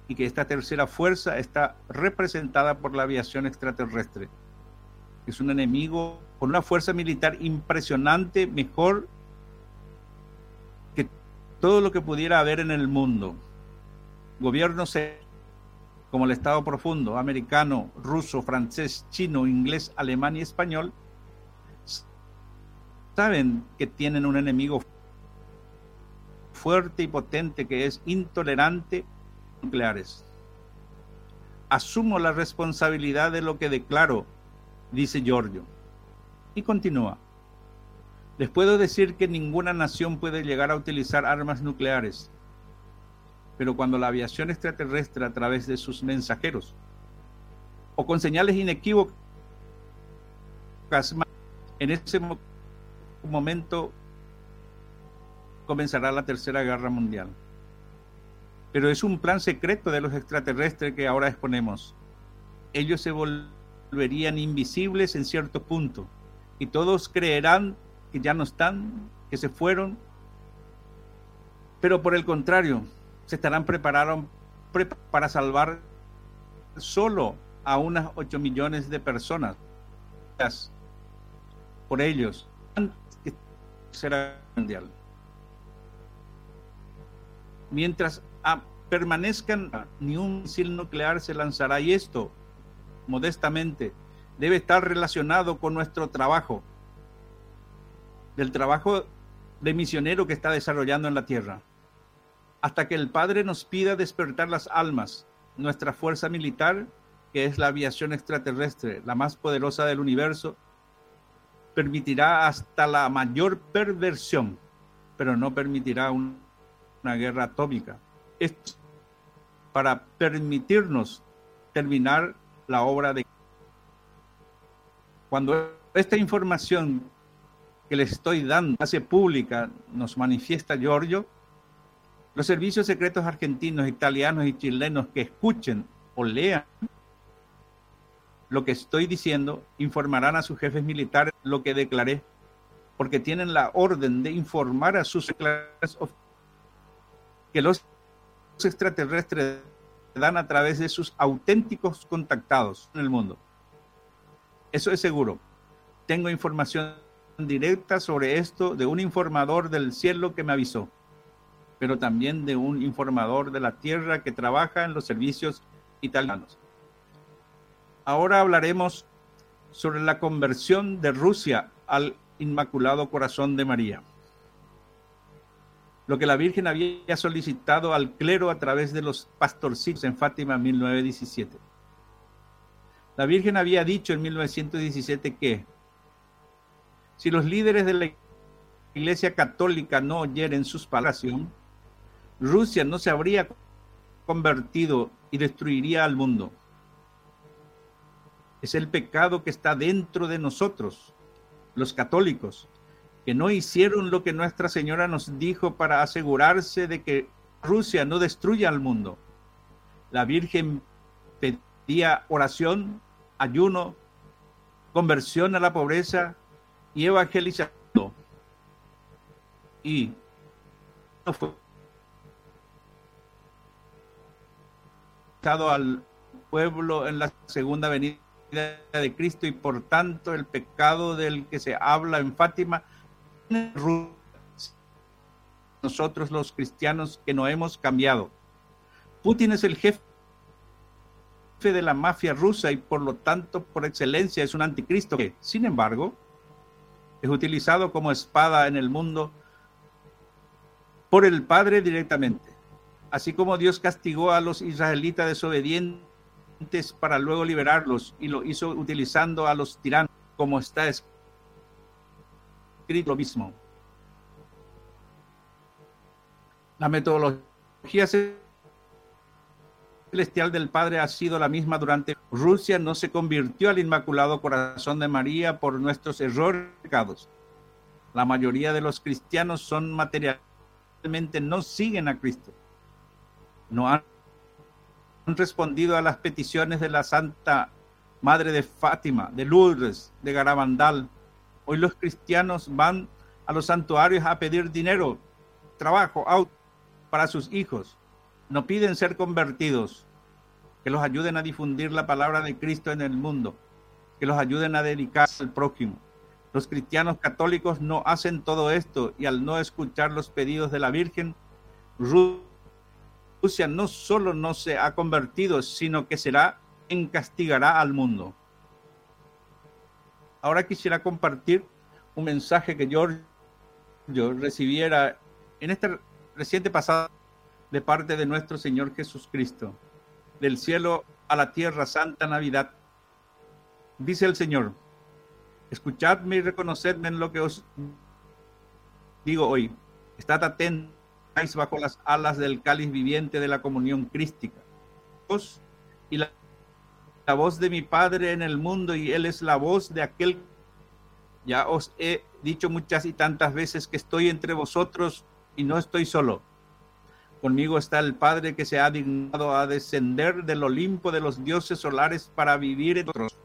y que esta tercera fuerza está representada por la aviación extraterrestre. Es un enemigo con una fuerza militar impresionante, mejor que todo lo que pudiera haber en el mundo. Gobiernos como el Estado profundo, americano, ruso, francés, chino, inglés, alemán y español, saben que tienen un enemigo fuerte y potente que es intolerante nucleares. Asumo la responsabilidad de lo que declaro, dice Giorgio. Y continúa. Les puedo decir que ninguna nación puede llegar a utilizar armas nucleares pero cuando la aviación extraterrestre a través de sus mensajeros o con señales inequívocas, en ese momento comenzará la Tercera Guerra Mundial. Pero es un plan secreto de los extraterrestres que ahora exponemos. Ellos se volverían invisibles en cierto punto y todos creerán que ya no están, que se fueron. Pero por el contrario, se estarán prepararon para salvar solo a unas 8 millones de personas. Por ellos será mundial. Mientras permanezcan, ni un misil nuclear se lanzará. Y esto, modestamente, debe estar relacionado con nuestro trabajo, del trabajo de misionero que está desarrollando en la tierra hasta que el Padre nos pida despertar las almas. Nuestra fuerza militar, que es la aviación extraterrestre, la más poderosa del universo, permitirá hasta la mayor perversión, pero no permitirá una guerra atómica. Esto para permitirnos terminar la obra de... Cuando esta información que le estoy dando hace pública, nos manifiesta Giorgio, los servicios secretos argentinos, italianos y chilenos que escuchen o lean lo que estoy diciendo informarán a sus jefes militares lo que declaré, porque tienen la orden de informar a sus que los extraterrestres dan a través de sus auténticos contactados en el mundo. Eso es seguro. Tengo información directa sobre esto de un informador del cielo que me avisó pero también de un informador de la tierra que trabaja en los servicios italianos. Ahora hablaremos sobre la conversión de Rusia al Inmaculado Corazón de María. lo que la Virgen había solicitado al clero a través de los pastorcitos en Fátima en 1917. La Virgen había dicho en 1917 que si los líderes de la Iglesia Católica no oyeren sus palabras, Rusia no se habría convertido y destruiría al mundo. Es el pecado que está dentro de nosotros, los católicos, que no hicieron lo que Nuestra Señora nos dijo para asegurarse de que Rusia no destruya al mundo. La Virgen pedía oración, ayuno, conversión a la pobreza y evangelización. Y no fue al pueblo en la segunda venida de Cristo y por tanto el pecado del que se habla en Fátima nosotros los cristianos que no hemos cambiado. Putin es el jefe de la mafia rusa y por lo tanto por excelencia es un anticristo que, sin embargo, es utilizado como espada en el mundo por el Padre directamente. Así como Dios castigó a los israelitas desobedientes para luego liberarlos y lo hizo utilizando a los tiranos, como está escrito lo mismo. La metodología celestial del Padre ha sido la misma durante Rusia no se convirtió al Inmaculado Corazón de María por nuestros errores pecados. La mayoría de los cristianos son materialmente no siguen a Cristo. No han respondido a las peticiones de la Santa Madre de Fátima, de Lourdes, de Garabandal, Hoy los cristianos van a los santuarios a pedir dinero, trabajo, auto para sus hijos. No piden ser convertidos, que los ayuden a difundir la palabra de Cristo en el mundo, que los ayuden a dedicarse al prójimo. Los cristianos católicos no hacen todo esto y al no escuchar los pedidos de la Virgen, Rusia no solo no se ha convertido, sino que será en castigará al mundo. Ahora quisiera compartir un mensaje que yo, yo recibiera en este reciente pasado de parte de nuestro Señor Jesucristo, del cielo a la tierra, Santa Navidad. Dice el Señor, escuchadme y reconocedme en lo que os digo hoy. Estad atentos bajo las alas del cáliz viviente de la comunión crística. Y la la voz de mi Padre en el mundo y Él es la voz de aquel. Ya os he dicho muchas y tantas veces que estoy entre vosotros y no estoy solo. Conmigo está el Padre que se ha dignado a descender del Olimpo de los dioses solares para vivir en otros.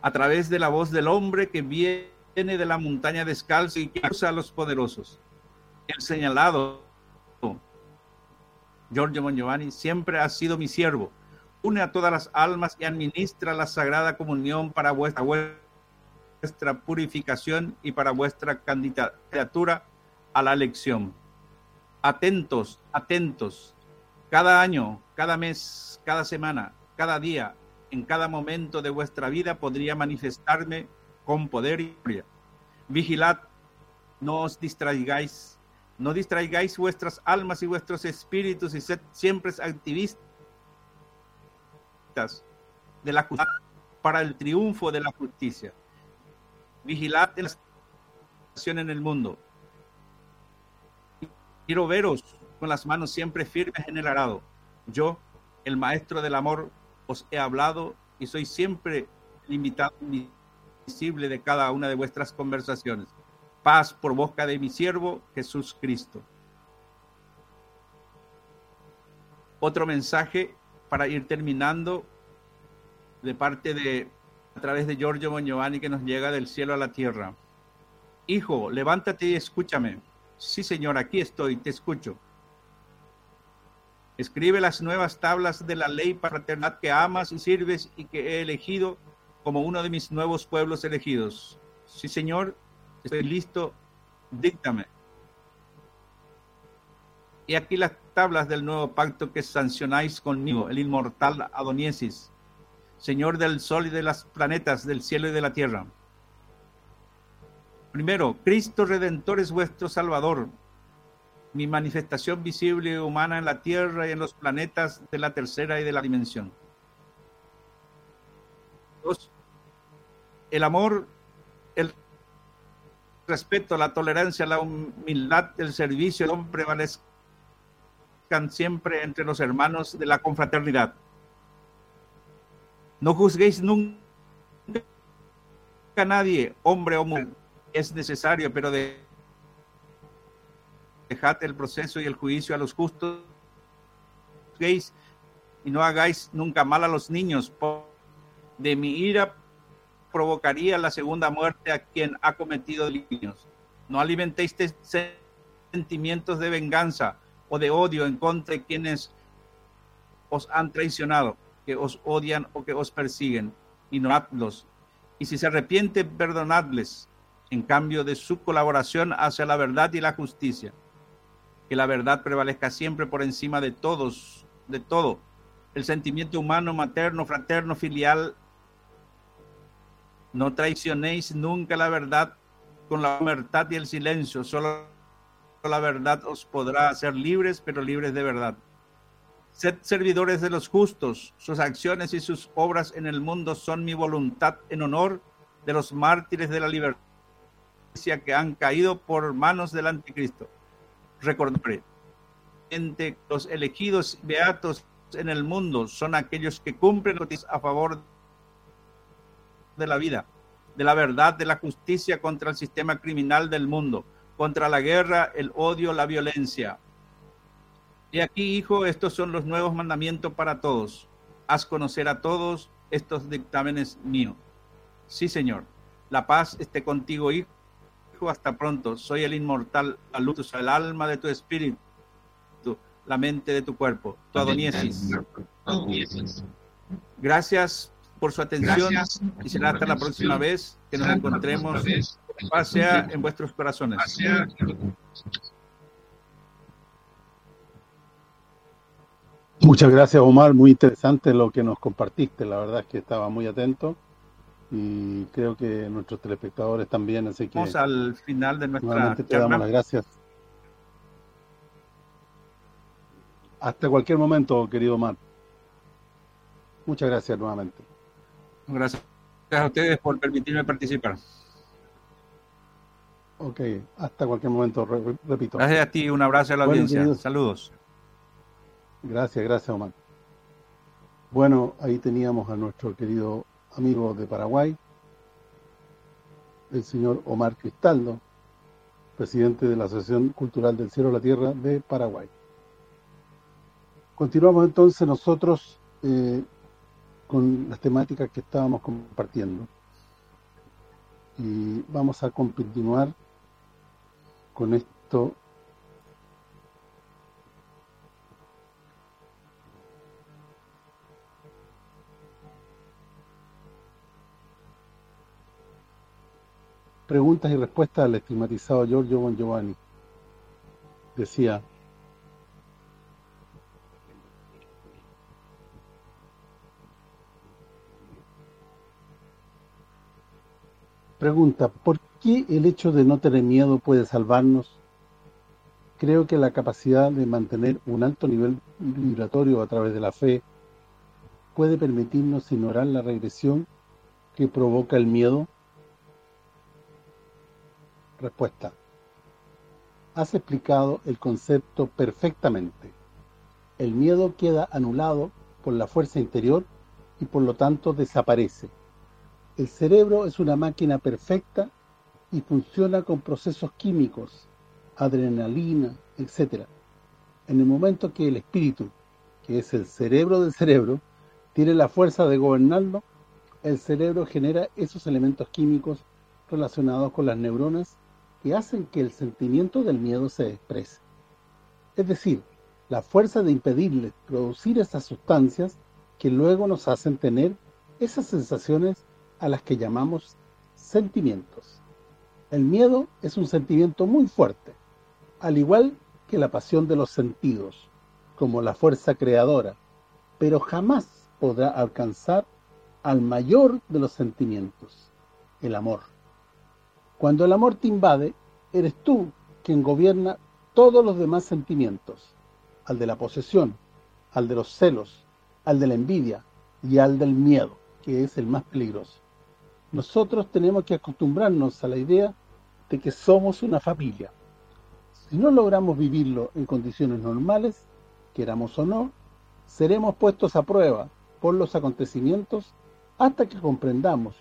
A través de la voz del hombre que viene de la montaña descalzo y que usa a los poderosos. El señalado, Giorgio Mongiovanni, siempre ha sido mi siervo une a todas las almas y administra la sagrada comunión para vuestra, vuestra purificación y para vuestra candidatura a la elección. Atentos, atentos. Cada año, cada mes, cada semana, cada día, en cada momento de vuestra vida podría manifestarme con poder y gloria. Vigilad, no os distraigáis, no distraigáis vuestras almas y vuestros espíritus y sed siempre activistas de la justicia para el triunfo de la justicia. Vigilad en la situación en el mundo. Quiero veros con las manos siempre firmes en el arado. Yo, el maestro del amor, os he hablado y soy siempre limitado visible de cada una de vuestras conversaciones. Paz por boca de mi siervo Jesús Cristo. Otro mensaje para ir terminando de parte de, a través de Giorgio Moñovani que nos llega del cielo a la tierra. Hijo, levántate y escúchame. Sí, Señor, aquí estoy, te escucho. Escribe las nuevas tablas de la ley paternal que amas y sirves y que he elegido como uno de mis nuevos pueblos elegidos. Sí, Señor, estoy listo, díctame. Y aquí las tablas del nuevo pacto que sancionáis conmigo, el inmortal Adoniesis, Señor del sol y de los planetas, del cielo y de la tierra. Primero, Cristo Redentor es vuestro Salvador. mi manifestación visible humana en la Tierra y en los planetas de la tercera y de la dimensión. Dos, el amor, el respeto, la tolerancia, la humildad, el servicio, el hombre prevalezcan siempre entre los hermanos de la confraternidad. No juzguéis nunca a nadie, hombre o mujer, es necesario, pero de dejad el proceso y el juicio a los justos y no hagáis nunca mal a los niños. De mi ira provocaría la segunda muerte a quien ha cometido delitos. No alimentéis sentimientos de venganza o de odio en contra de quienes os han traicionado, que os odian o que os persiguen. Ignoradlos. Y si se arrepiente, perdonadles en cambio de su colaboración hacia la verdad y la justicia que la verdad prevalezca siempre por encima de todos, de todo. El sentimiento humano, materno, fraterno, filial. No traicionéis nunca la verdad con la verdad y el silencio. Solo la verdad os podrá hacer libres, pero libres de verdad. Sed servidores de los justos. Sus acciones y sus obras en el mundo son mi voluntad en honor de los mártires de la libertad que han caído por manos del anticristo recordar los elegidos beatos en el mundo son aquellos que cumplen a favor de la vida, de la verdad, de la justicia contra el sistema criminal del mundo, contra la guerra, el odio, la violencia. Y aquí, hijo, estos son los nuevos mandamientos para todos. Haz conocer a todos estos dictámenes míos. Sí, Señor. La paz esté contigo, hijo hasta pronto. Soy el inmortal, la luz, el alma de tu espíritu, la mente de tu cuerpo, tu Adoniesis. Gracias por su atención y será hasta la próxima vez que nos encontremos. Paz en vuestros corazones. Muchas gracias Omar, muy interesante lo que nos compartiste, la verdad es que estaba muy atento y creo que nuestros telespectadores también, así que... Vamos al final de nuestra te damos las gracias. Hasta cualquier momento, querido Omar. Muchas gracias nuevamente. Gracias a ustedes por permitirme participar. Ok, hasta cualquier momento, repito. Gracias a ti, un abrazo a la audiencia. Saludos. Gracias, gracias Omar. Bueno, ahí teníamos a nuestro querido amigo de Paraguay, el señor Omar Cristaldo, presidente de la Asociación Cultural del Cielo y la Tierra de Paraguay. Continuamos entonces nosotros eh, con las temáticas que estábamos compartiendo. Y vamos a continuar con esto preguntas y respuestas al estigmatizado Giorgio Bon Giovanni. Decía, Pregunta, ¿por qué el hecho de no tener miedo puede salvarnos? Creo que la capacidad de mantener un alto nivel vibratorio a través de la fe puede permitirnos ignorar la regresión que provoca el miedo Respuesta. Has explicado el concepto perfectamente. El miedo queda anulado por la fuerza interior y por lo tanto desaparece. El cerebro es una máquina perfecta y funciona con procesos químicos, adrenalina, etc. En el momento que el espíritu, que es el cerebro del cerebro, tiene la fuerza de gobernarlo, el cerebro genera esos elementos químicos relacionados con las neuronas que hacen que el sentimiento del miedo se exprese. Es decir, la fuerza de impedirle producir esas sustancias que luego nos hacen tener esas sensaciones a las que llamamos sentimientos. El miedo es un sentimiento muy fuerte, al igual que la pasión de los sentidos, como la fuerza creadora, pero jamás podrá alcanzar al mayor de los sentimientos, el amor. Cuando el amor te invade, eres tú quien gobierna todos los demás sentimientos, al de la posesión, al de los celos, al de la envidia y al del miedo, que es el más peligroso. Nosotros tenemos que acostumbrarnos a la idea de que somos una familia. Si no logramos vivirlo en condiciones normales, queramos o no, seremos puestos a prueba por los acontecimientos hasta que comprendamos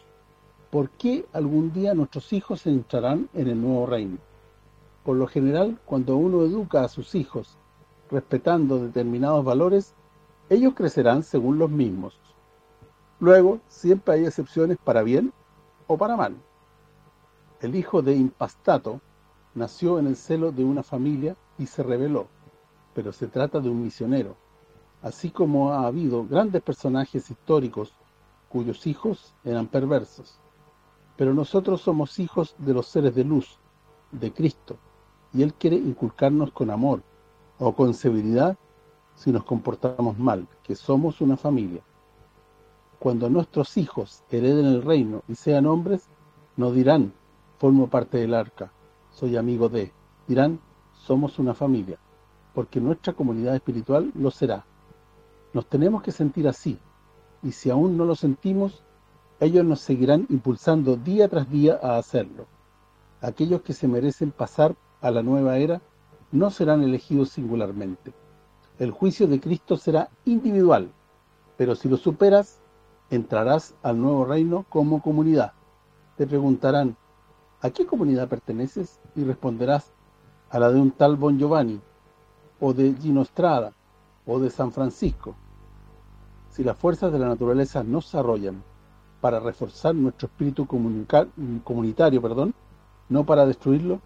por qué algún día nuestros hijos entrarán en el nuevo reino. Por lo general, cuando uno educa a sus hijos respetando determinados valores, ellos crecerán según los mismos. Luego, siempre hay excepciones para bien o para mal. El hijo de Impastato nació en el celo de una familia y se rebeló, pero se trata de un misionero, así como ha habido grandes personajes históricos cuyos hijos eran perversos. Pero nosotros somos hijos de los seres de luz, de Cristo, y Él quiere inculcarnos con amor o con severidad si nos comportamos mal, que somos una familia. Cuando nuestros hijos hereden el reino y sean hombres, no dirán, formo parte del arca, soy amigo de, dirán, somos una familia, porque nuestra comunidad espiritual lo será. Nos tenemos que sentir así, y si aún no lo sentimos, ellos nos seguirán impulsando día tras día a hacerlo. Aquellos que se merecen pasar a la nueva era no serán elegidos singularmente. El juicio de Cristo será individual, pero si lo superas, entrarás al nuevo reino como comunidad. Te preguntarán, ¿a qué comunidad perteneces? Y responderás, a la de un tal Bon Giovanni, o de Gino Estrada, o de San Francisco. Si las fuerzas de la naturaleza no se arrollan para reforzar nuestro espíritu comunitario, perdón, no para destruirlo,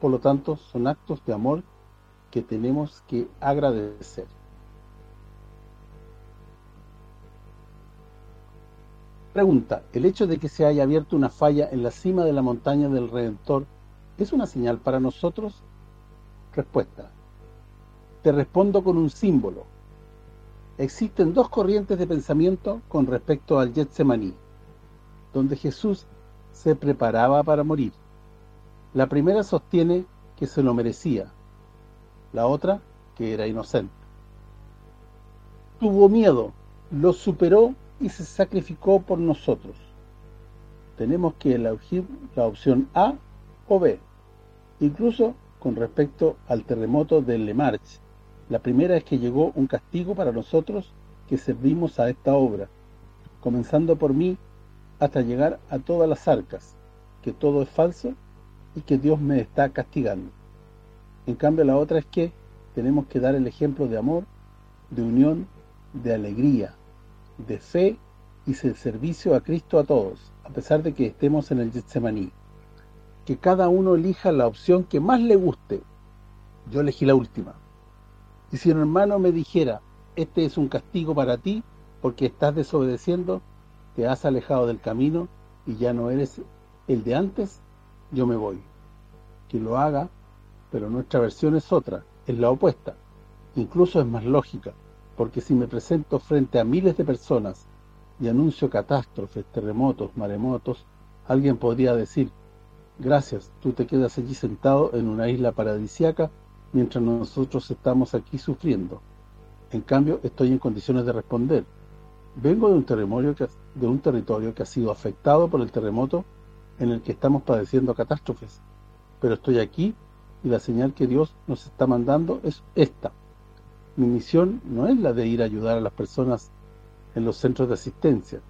por lo tanto, son actos de amor que tenemos que agradecer. Pregunta, ¿el hecho de que se haya abierto una falla en la cima de la montaña del Redentor es una señal para nosotros? Respuesta, te respondo con un símbolo. Existen dos corrientes de pensamiento con respecto al Getsemaní, donde Jesús se preparaba para morir. La primera sostiene que se lo merecía, la otra que era inocente. Tuvo miedo, lo superó y se sacrificó por nosotros. Tenemos que elegir la opción A o B, incluso con respecto al terremoto de Le Marche. La primera es que llegó un castigo para nosotros que servimos a esta obra, comenzando por mí hasta llegar a todas las arcas, que todo es falso y que Dios me está castigando. En cambio la otra es que tenemos que dar el ejemplo de amor, de unión, de alegría, de fe y de servicio a Cristo a todos, a pesar de que estemos en el Getsemaní. Que cada uno elija la opción que más le guste. Yo elegí la última. Y si un hermano me dijera, este es un castigo para ti, porque estás desobedeciendo, te has alejado del camino y ya no eres el de antes, yo me voy. Que lo haga, pero nuestra versión es otra, es la opuesta. Incluso es más lógica, porque si me presento frente a miles de personas y anuncio catástrofes, terremotos, maremotos, alguien podría decir, gracias, tú te quedas allí sentado en una isla paradisiaca mientras nosotros estamos aquí sufriendo. En cambio, estoy en condiciones de responder. Vengo de un, terremoto de un territorio que ha sido afectado por el terremoto en el que estamos padeciendo catástrofes. Pero estoy aquí y la señal que Dios nos está mandando es esta. Mi misión no es la de ir a ayudar a las personas en los centros de asistencia.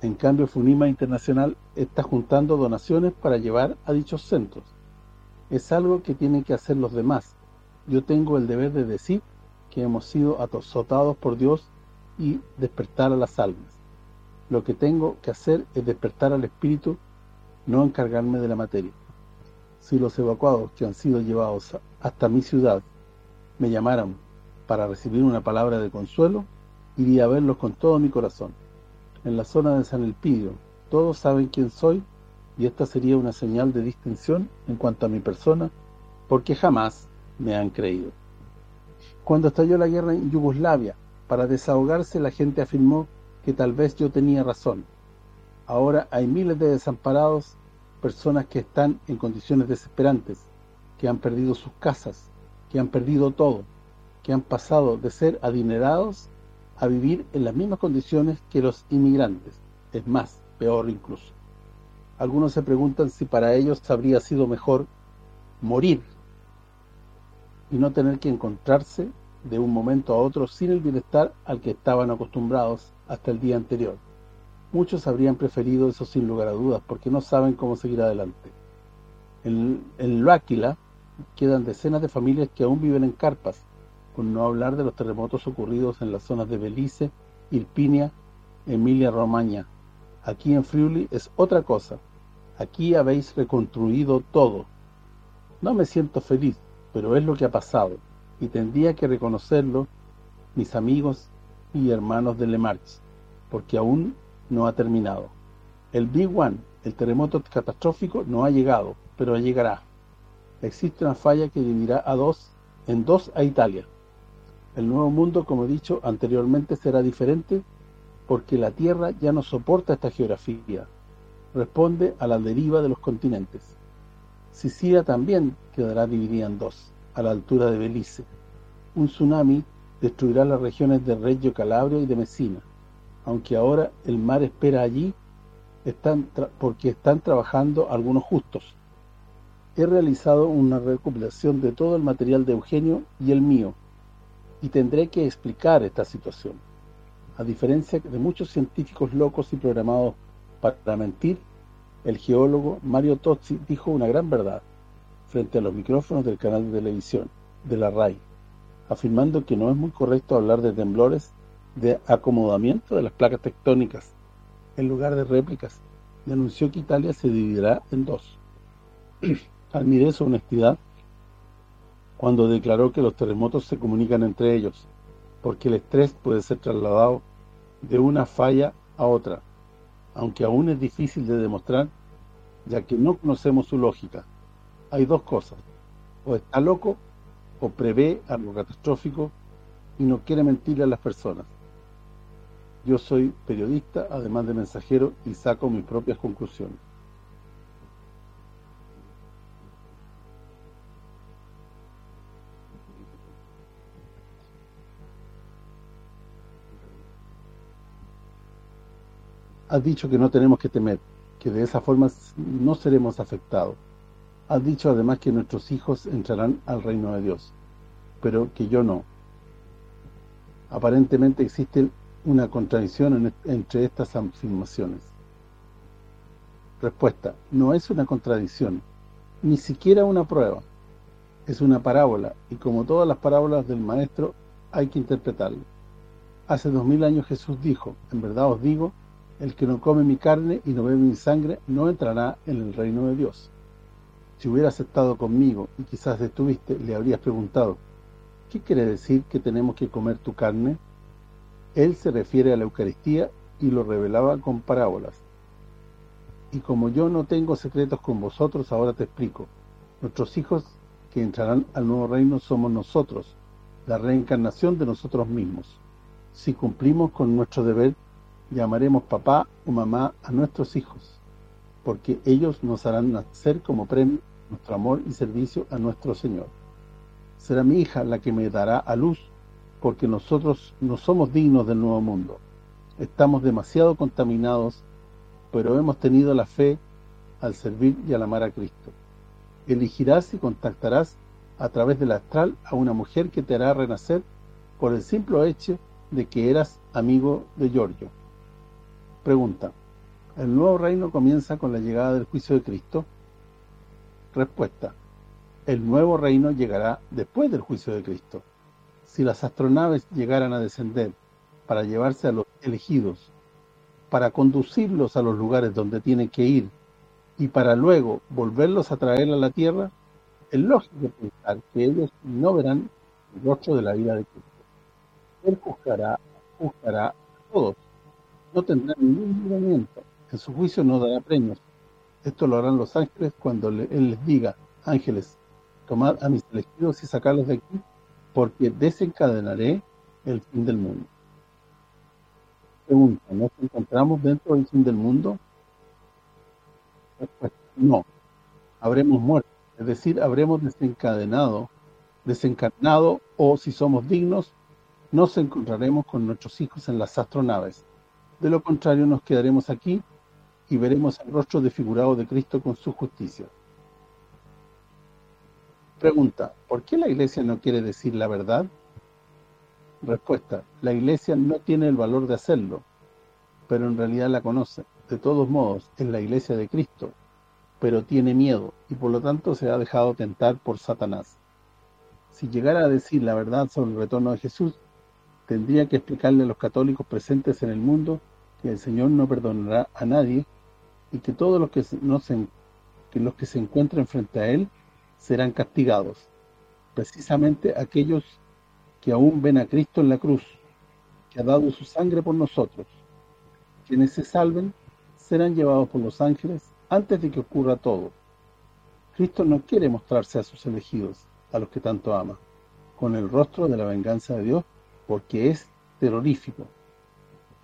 En cambio, FUNIMA Internacional está juntando donaciones para llevar a dichos centros. Es algo que tienen que hacer los demás. Yo tengo el deber de decir que hemos sido atosotados por Dios y despertar a las almas. Lo que tengo que hacer es despertar al espíritu no encargarme de la materia. Si los evacuados que han sido llevados hasta mi ciudad me llamaran para recibir una palabra de consuelo, iría a verlos con todo mi corazón. En la zona de San Elpidio, todos saben quién soy y esta sería una señal de distinción en cuanto a mi persona, porque jamás me han creído. Cuando estalló la guerra en Yugoslavia, para desahogarse la gente afirmó que tal vez yo tenía razón, Ahora hay miles de desamparados, personas que están en condiciones desesperantes, que han perdido sus casas, que han perdido todo, que han pasado de ser adinerados a vivir en las mismas condiciones que los inmigrantes, es más, peor incluso. Algunos se preguntan si para ellos habría sido mejor morir y no tener que encontrarse de un momento a otro sin el bienestar al que estaban acostumbrados hasta el día anterior. Muchos habrían preferido eso sin lugar a dudas, porque no saben cómo seguir adelante. En, en Loáquila quedan decenas de familias que aún viven en carpas, por no hablar de los terremotos ocurridos en las zonas de Belice, Irpinia, Emilia-Romagna. Aquí en Friuli es otra cosa. Aquí habéis reconstruido todo. No me siento feliz, pero es lo que ha pasado, y tendría que reconocerlo mis amigos y hermanos de Le March, porque aún no ha terminado. El Big One, el terremoto catastrófico, no ha llegado, pero llegará. Existe una falla que dividirá a dos, en dos a Italia. El nuevo mundo, como he dicho anteriormente, será diferente porque la Tierra ya no soporta esta geografía. Responde a la deriva de los continentes. Sicilia también quedará dividida en dos, a la altura de Belice. Un tsunami destruirá las regiones de Reggio Calabria y de Messina, aunque ahora el mar espera allí están porque están trabajando algunos justos. He realizado una recopilación de todo el material de Eugenio y el mío, y tendré que explicar esta situación. A diferencia de muchos científicos locos y programados para mentir, el geólogo Mario Tozzi dijo una gran verdad frente a los micrófonos del canal de televisión, de la RAI, afirmando que no es muy correcto hablar de temblores de acomodamiento de las placas tectónicas en lugar de réplicas y anunció que Italia se dividirá en dos. Admiré su honestidad cuando declaró que los terremotos se comunican entre ellos, porque el estrés puede ser trasladado de una falla a otra, aunque aún es difícil de demostrar, ya que no conocemos su lógica. Hay dos cosas, o está loco o prevé algo catastrófico y no quiere mentirle a las personas. Yo soy periodista, además de mensajero, y saco mis propias conclusiones. Has dicho que no tenemos que temer, que de esa forma no seremos afectados. Has dicho además que nuestros hijos entrarán al reino de Dios, pero que yo no. Aparentemente existe una contradicción entre estas afirmaciones. Respuesta, no es una contradicción, ni siquiera una prueba. Es una parábola, y como todas las parábolas del Maestro, hay que interpretarla. Hace dos mil años Jesús dijo, en verdad os digo, el que no come mi carne y no bebe mi sangre no entrará en el reino de Dios. Si hubieras estado conmigo y quizás estuviste, le habrías preguntado, ¿qué quiere decir que tenemos que comer tu carne? Él se refiere a la Eucaristía y lo revelaba con parábolas. Y como yo no tengo secretos con vosotros, ahora te explico. Nuestros hijos que entrarán al nuevo reino somos nosotros, la reencarnación de nosotros mismos. Si cumplimos con nuestro deber, llamaremos papá o mamá a nuestros hijos, porque ellos nos harán nacer como premio nuestro amor y servicio a nuestro Señor. Será mi hija la que me dará a luz, porque nosotros no somos dignos del nuevo mundo. Estamos demasiado contaminados, pero hemos tenido la fe al servir y al amar a Cristo. Elegirás y contactarás a través del astral a una mujer que te hará renacer por el simple hecho de que eras amigo de Giorgio. Pregunta. ¿El nuevo reino comienza con la llegada del juicio de Cristo? Respuesta. El nuevo reino llegará después del juicio de Cristo. Si las astronaves llegaran a descender para llevarse a los elegidos, para conducirlos a los lugares donde tienen que ir y para luego volverlos a traer a la tierra, es lógico pensar que ellos no verán el rostro de la vida de Cristo. Él juzgará, juzgará a todos no tendrá ningún movimiento. En su juicio no dará premios. Esto lo harán los ángeles cuando Él les diga, ángeles, tomad a mis elegidos y sacarlos de aquí, porque desencadenaré el fin del mundo. Pregunta, ¿nos encontramos dentro del fin del mundo? no, habremos muerto, Es decir, habremos desencadenado, desencarnado o, si somos dignos, nos encontraremos con nuestros hijos en las astronaves. De lo contrario, nos quedaremos aquí y veremos el rostro desfigurado de Cristo con su justicia. Pregunta, ¿por qué la Iglesia no quiere decir la verdad? Respuesta, la Iglesia no tiene el valor de hacerlo, pero en realidad la conoce. De todos modos, es la Iglesia de Cristo, pero tiene miedo y por lo tanto se ha dejado tentar por Satanás. Si llegara a decir la verdad sobre el retorno de Jesús, tendría que explicarle a los católicos presentes en el mundo que el Señor no perdonará a nadie y que todos los que, no se, los que se encuentren frente a Él serán castigados, precisamente aquellos que aún ven a Cristo en la cruz, que ha dado su sangre por nosotros. Quienes se salven serán llevados por los ángeles antes de que ocurra todo. Cristo no quiere mostrarse a sus elegidos, a los que tanto ama, con el rostro de la venganza de Dios, porque es terrorífico.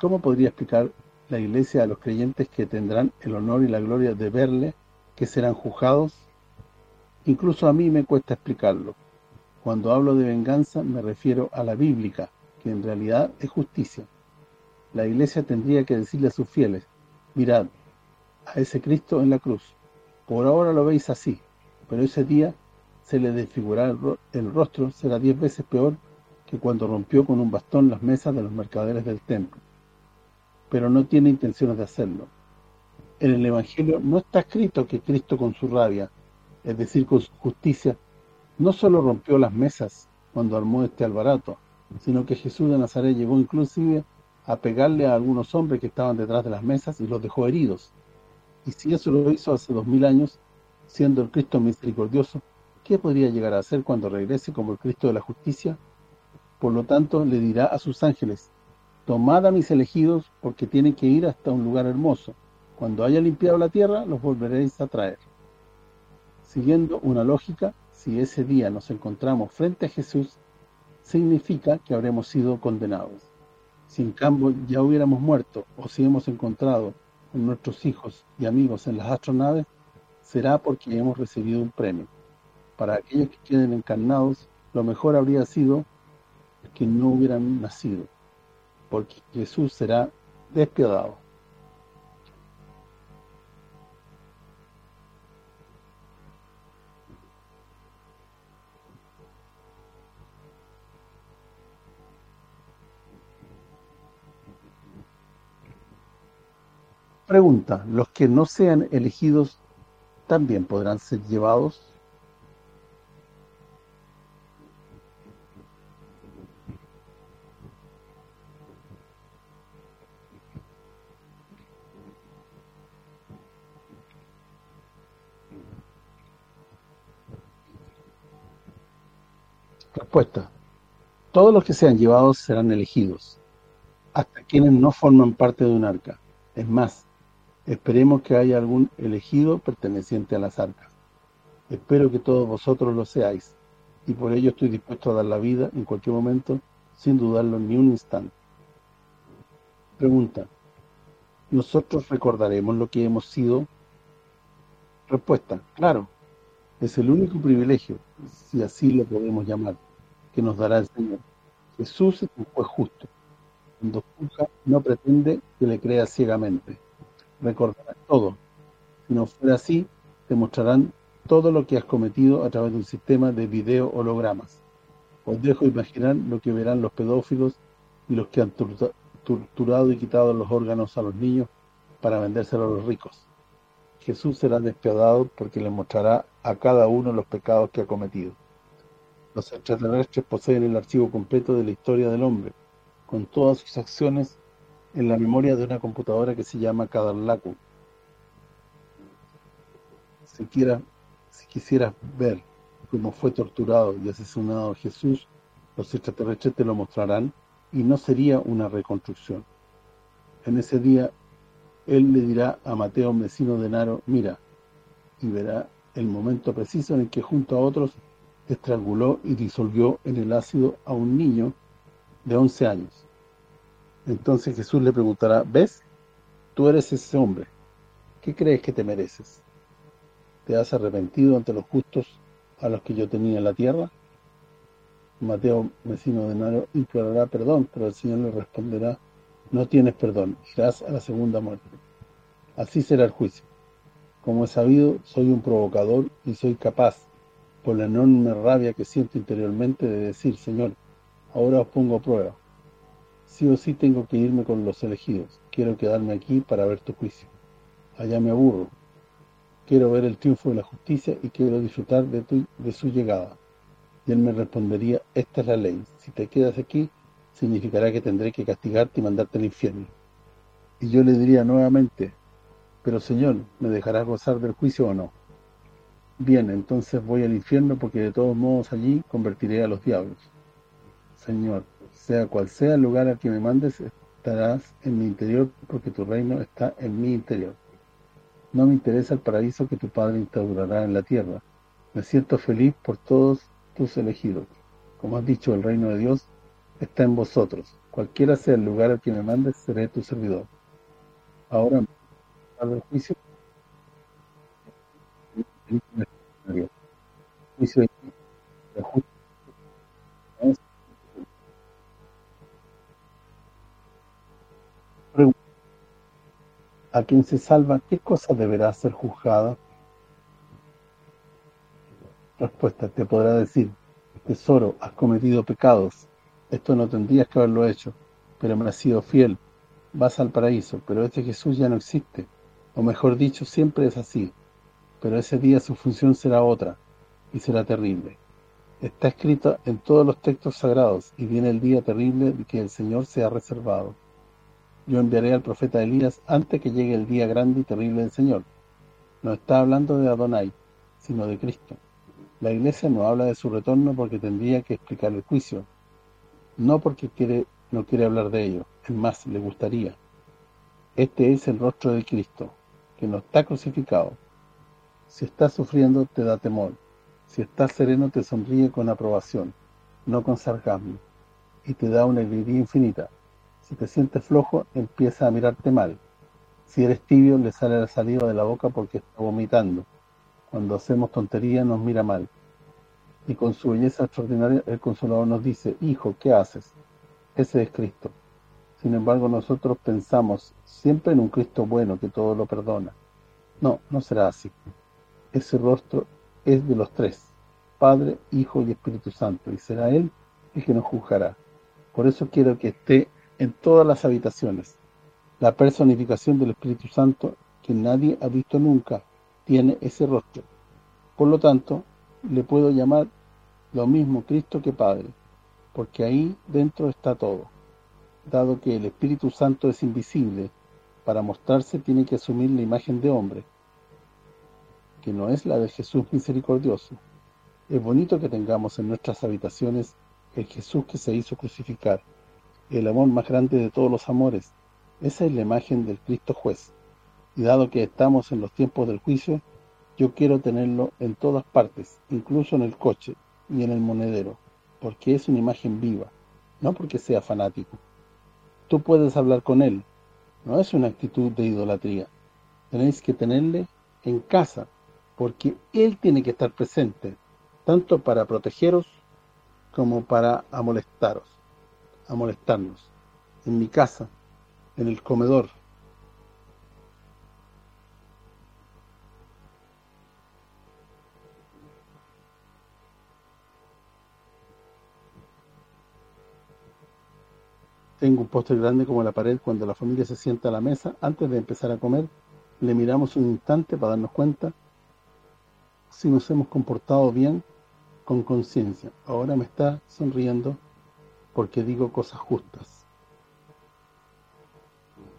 ¿Cómo podría explicar la Iglesia a los creyentes que tendrán el honor y la gloria de verle, que serán juzgados Incluso a mí me cuesta explicarlo. Cuando hablo de venganza me refiero a la bíblica, que en realidad es justicia. La iglesia tendría que decirle a sus fieles, mirad, a ese Cristo en la cruz. Por ahora lo veis así, pero ese día se le desfigurará el rostro, será diez veces peor que cuando rompió con un bastón las mesas de los mercaderes del templo. Pero no tiene intenciones de hacerlo. En el Evangelio no está escrito que Cristo con su rabia es decir, con su justicia, no solo rompió las mesas cuando armó este albarato, sino que Jesús de Nazaret llegó inclusive a pegarle a algunos hombres que estaban detrás de las mesas y los dejó heridos. Y si eso lo hizo hace dos mil años, siendo el Cristo misericordioso, ¿qué podría llegar a hacer cuando regrese como el Cristo de la justicia? Por lo tanto, le dirá a sus ángeles, tomad a mis elegidos porque tienen que ir hasta un lugar hermoso. Cuando haya limpiado la tierra, los volveréis a traer. Siguiendo una lógica, si ese día nos encontramos frente a Jesús, significa que habremos sido condenados. Si en cambio ya hubiéramos muerto o si hemos encontrado con nuestros hijos y amigos en las astronaves, será porque hemos recibido un premio. Para aquellos que queden encarnados, lo mejor habría sido que no hubieran nacido, porque Jesús será despiadado. Pregunta, ¿los que no sean elegidos también podrán ser llevados? Respuesta. Todos los que sean llevados serán elegidos, hasta quienes no forman parte de un arca. Es más, Esperemos que haya algún elegido perteneciente a las arcas. Espero que todos vosotros lo seáis, y por ello estoy dispuesto a dar la vida en cualquier momento, sin dudarlo ni un instante. Pregunta, ¿nosotros recordaremos lo que hemos sido? Respuesta, claro, es el único privilegio, si así lo podemos llamar, que nos dará el Señor. Jesús es un juez justo. Cuando juzga, no pretende que le crea ciegamente recordarás todo. Si no fuera así, te mostrarán todo lo que has cometido a través de un sistema de video hologramas. Os dejo imaginar lo que verán los pedófilos y los que han torturado y quitado los órganos a los niños para vendérselos a los ricos. Jesús será despiadado porque le mostrará a cada uno los pecados que ha cometido. Los extraterrestres poseen el archivo completo de la historia del hombre, con todas sus acciones en la memoria de una computadora que se llama Kadarlaku. Si, quiera, si quisieras ver cómo fue torturado y asesinado Jesús, los extraterrestres te lo mostrarán y no sería una reconstrucción. En ese día, él le dirá a Mateo Mesino de Naro, mira, y verá el momento preciso en el que junto a otros estranguló y disolvió en el ácido a un niño de 11 años. Entonces Jesús le preguntará, ¿ves? Tú eres ese hombre. ¿Qué crees que te mereces? ¿te has arrepentido ante los justos a los que yo tenía en la tierra? Mateo, vecino de Naro, implorará perdón, pero el Señor le responderá, no tienes perdón, irás a la segunda muerte. Así será el juicio. Como he sabido, soy un provocador y soy capaz, por la enorme rabia que siento interiormente, de decir, Señor, ahora os pongo a prueba. Sí o sí tengo que irme con los elegidos. Quiero quedarme aquí para ver tu juicio. Allá me aburro. Quiero ver el triunfo de la justicia y quiero disfrutar de, de su llegada. Y él me respondería, esta es la ley. Si te quedas aquí, significará que tendré que castigarte y mandarte al infierno. Y yo le diría nuevamente, pero Señor, ¿me dejarás gozar del juicio o no? Bien, entonces voy al infierno porque de todos modos allí convertiré a los diablos. Señor, sea cual sea el lugar al que me mandes, estarás en mi interior porque tu reino está en mi interior. No me interesa el paraíso que tu Padre instaurará en la tierra. Me siento feliz por todos tus elegidos. Como has dicho, el reino de Dios está en vosotros. Cualquiera sea el lugar al que me mandes, seré tu servidor. Ahora, al juicio, a quien se salva, ¿qué cosa deberá ser juzgada? Respuesta, te podrá decir, tesoro, has cometido pecados, esto no tendrías que haberlo hecho, pero me has sido fiel, vas al paraíso, pero este Jesús ya no existe, o mejor dicho, siempre es así, pero ese día su función será otra, y será terrible. Está escrito en todos los textos sagrados, y viene el día terrible que el Señor se ha reservado. Yo enviaré al profeta Elías antes que llegue el día grande y terrible del Señor. No está hablando de Adonai, sino de Cristo. La iglesia no habla de su retorno porque tendría que explicar el juicio, no porque quiere no quiere hablar de ello, es más, le gustaría. Este es el rostro de Cristo, que no está crucificado. Si estás sufriendo, te da temor. Si estás sereno, te sonríe con aprobación, no con sarcasmo, y te da una alegría infinita. Si te sientes flojo, empieza a mirarte mal. Si eres tibio, le sale la saliva de la boca porque está vomitando. Cuando hacemos tontería, nos mira mal y con su belleza extraordinaria el Consolador nos dice, Hijo, ¿qué haces? Ese es Cristo. Sin embargo, nosotros pensamos siempre en un Cristo bueno que todo lo perdona. No, no será así. Ese rostro es de los tres, Padre, Hijo y Espíritu Santo, y será Él el que nos juzgará. Por eso quiero que esté en todas las habitaciones. La personificación del Espíritu Santo, que nadie ha visto nunca, tiene ese rostro. Por lo tanto, le puedo llamar lo mismo Cristo que Padre, porque ahí dentro está todo. Dado que el Espíritu Santo es invisible, para mostrarse tiene que asumir la imagen de hombre, que no es la de Jesús misericordioso. Es bonito que tengamos en nuestras habitaciones el Jesús que se hizo crucificar, el amor más grande de todos los amores. Esa es la imagen del Cristo juez. Y dado que estamos en los tiempos del juicio, yo quiero tenerlo en todas partes, incluso en el coche y en el monedero, porque es una imagen viva, no porque sea fanático. Tú puedes hablar con él, no es una actitud de idolatría. Tenéis que tenerle en casa, porque él tiene que estar presente, tanto para protegeros como para amolestaros, amolestarnos. En mi casa, en el comedor, Tengo un póster grande como la pared cuando la familia se sienta a la mesa. Antes de empezar a comer, le miramos un instante para darnos cuenta si nos hemos comportado bien con conciencia. Ahora me está sonriendo porque digo cosas justas.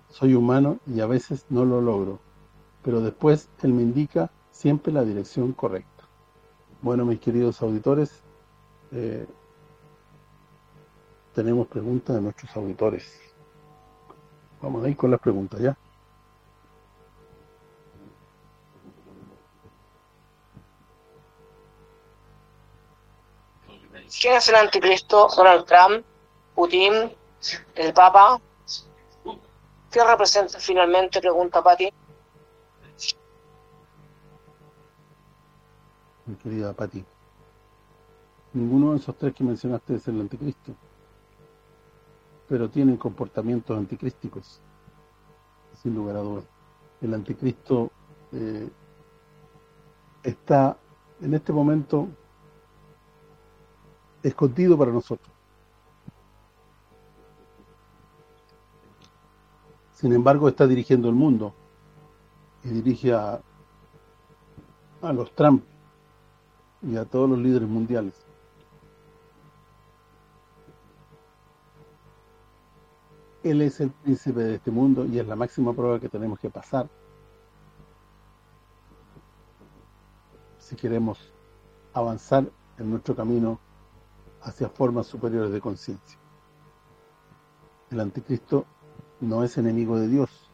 Soy humano y a veces no lo logro, pero después él me indica siempre la dirección correcta. Bueno, mis queridos auditores, eh, tenemos preguntas de nuestros auditores. Vamos a ir con las preguntas ya. ¿Quién es el anticristo? Donald Trump, Putin, el Papa. ¿Qué representa finalmente? Pregunta Patti. mi querida Pati. Ninguno de esos tres que mencionaste es el anticristo. Pero tienen comportamientos anticrísticos, sin lugar a dudas. El anticristo eh, está en este momento escondido para nosotros. Sin embargo, está dirigiendo el mundo y dirige a, a los Trump y a todos los líderes mundiales. Él es el príncipe de este mundo y es la máxima prueba que tenemos que pasar si queremos avanzar en nuestro camino hacia formas superiores de conciencia. El anticristo no es enemigo de Dios.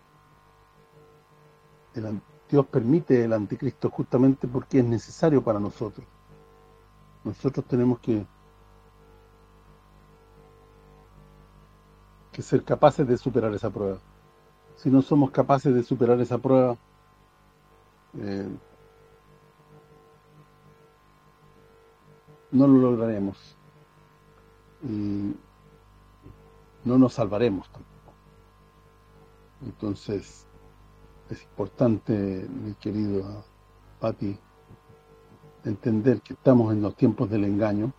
Dios permite el anticristo justamente porque es necesario para nosotros. Nosotros tenemos que que ser capaces de superar esa prueba. Si no somos capaces de superar esa prueba, eh, no lo lograremos. Y no nos salvaremos tampoco. Entonces, es importante, mi querido Pati, entender que estamos en los tiempos del engaño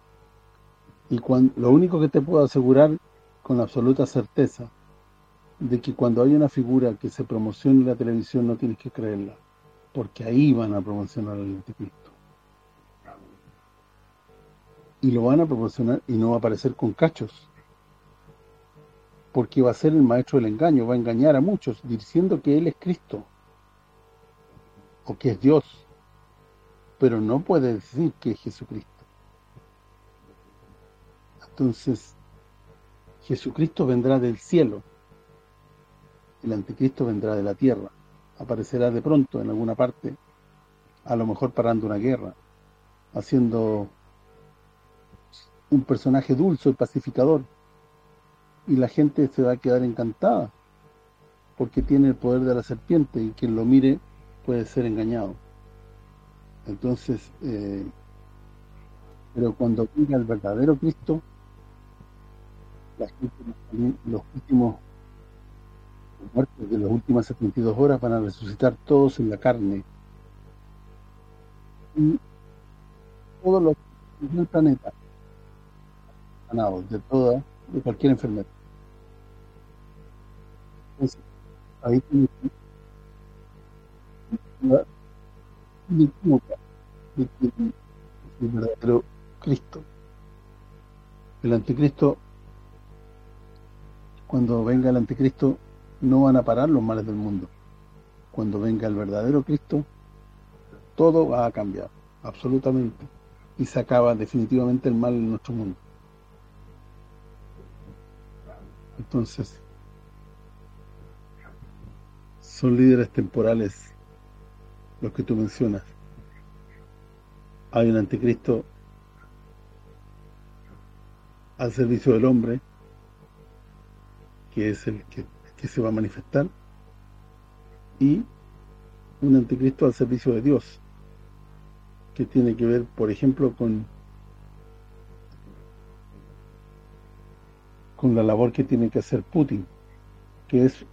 y cuando, lo único que te puedo asegurar con absoluta certeza de que cuando hay una figura que se promociona en la televisión no tienes que creerla, porque ahí van a promocionar al anticristo. Y lo van a promocionar y no va a aparecer con cachos. Porque va a ser el maestro del engaño, va a engañar a muchos diciendo que él es Cristo o que es Dios, pero no puede decir que es Jesucristo. Entonces, Jesucristo vendrá del cielo, el anticristo vendrá de la tierra, aparecerá de pronto en alguna parte, a lo mejor parando una guerra, haciendo un personaje dulce y pacificador, y la gente se va a quedar encantada, porque tiene el poder de la serpiente, y quien lo mire puede ser engañado. Entonces, eh, pero cuando venga el verdadero Cristo, los últimos muertos de las últimas 72 horas van a resucitar todos en la carne. Y todos los del planeta de toda, de cualquier enfermedad. Entonces, ahí el verdadero Cristo. El anticristo cuando venga el anticristo no van a parar los males del mundo. Cuando venga el verdadero Cristo, todo va a cambiar, absolutamente. Y se acaba definitivamente el mal en nuestro mundo. Entonces, son líderes temporales los que tú mencionas. Hay un anticristo al servicio del hombre que es el que, se va a manifestar, y un anticristo al servicio de Dios, que tiene que ver, por ejemplo, con con la labor que tiene que hacer Putin, que es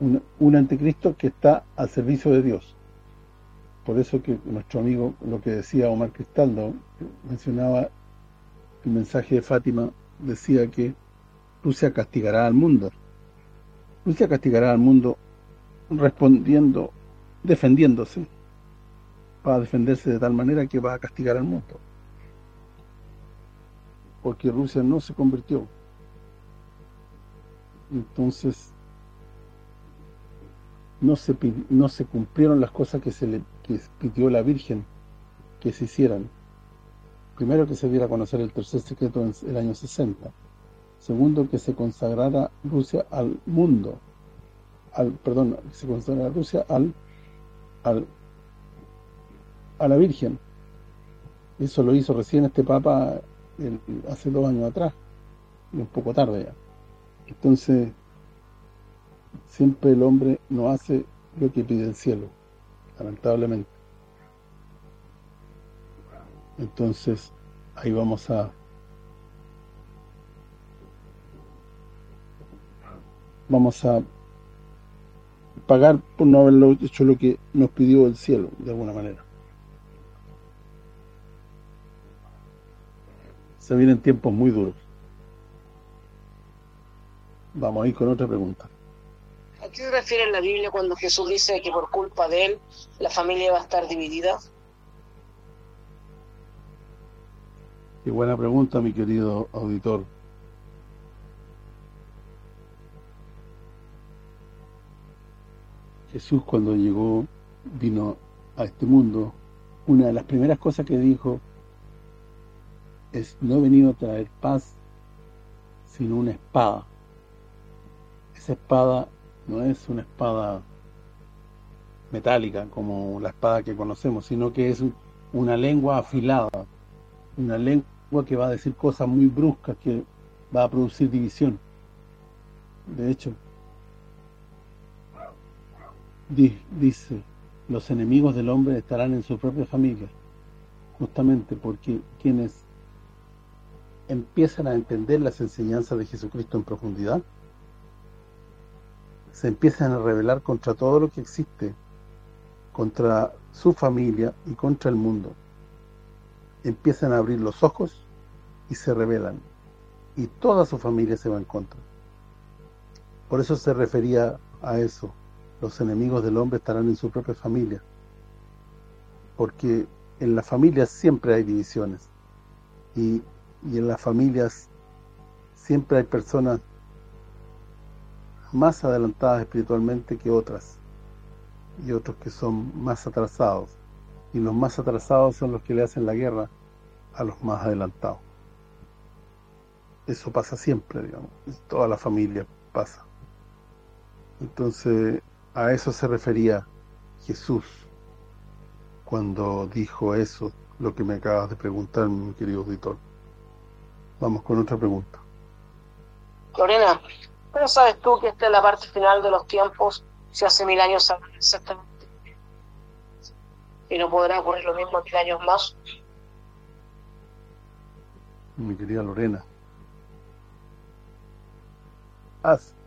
un, un, anticristo que está al servicio de Dios. Por eso que nuestro amigo, lo que decía Omar Cristaldo, mencionaba el mensaje de Fátima, decía que Rusia castigará al mundo. Rusia castigará al mundo respondiendo, defendiéndose. Va a defenderse de tal manera que va a castigar al mundo. Porque Rusia no se convirtió. Entonces, no se no se cumplieron las cosas que se le pidió la Virgen que se hicieran. Primero que se diera a conocer el tercer secreto en el año 60 Segundo, que se consagrara Rusia al mundo. al Perdón, se consagrara Rusia al, al a la Virgen. Eso lo hizo recién este Papa hace dos años atrás, un poco tarde ya. Entonces, siempre el hombre no hace lo que pide el cielo, lamentablemente. Entonces, ahí vamos a vamos a pagar por no haberlo hecho lo que nos pidió el cielo, de alguna manera. Se vienen tiempos muy duros. Vamos a ir con otra pregunta. ¿A qué se refiere en la Biblia cuando Jesús dice que por culpa de él la familia va a estar dividida? Qué buena pregunta, mi querido auditor. Jesús cuando llegó, vino a este mundo, una de las primeras cosas que dijo es no he venido a traer paz, sino una espada. Esa espada no es una espada metálica como la espada que conocemos, sino que es una lengua afilada, una lengua que va a decir cosas muy bruscas, que va a producir división. De hecho, dice, los enemigos del hombre estarán en su propia familia, justamente porque quienes empiezan a entender las enseñanzas de Jesucristo en profundidad, se empiezan a rebelar contra todo lo que existe, contra su familia y contra el mundo. Empiezan a abrir los ojos y se rebelan, y toda su familia se va en contra. Por eso se refería a eso, los enemigos del hombre estarán en su propia familia, porque en las familias siempre hay divisiones, y y en las familias siempre hay personas más adelantadas espiritualmente que otras y otros que son más atrasados y los más atrasados son los que le hacen la guerra a los más adelantados. Eso pasa siempre, digamos, toda la familia pasa. Entonces a eso se refería Jesús cuando dijo eso, lo que me acabas de preguntar, mi querido auditor. Vamos con otra pregunta. Lorena, ¿pero sabes tú que esta es la parte final de los tiempos? Si hace mil años exactamente. Y no podrá ocurrir lo mismo mil años más. Mi querida Lorena.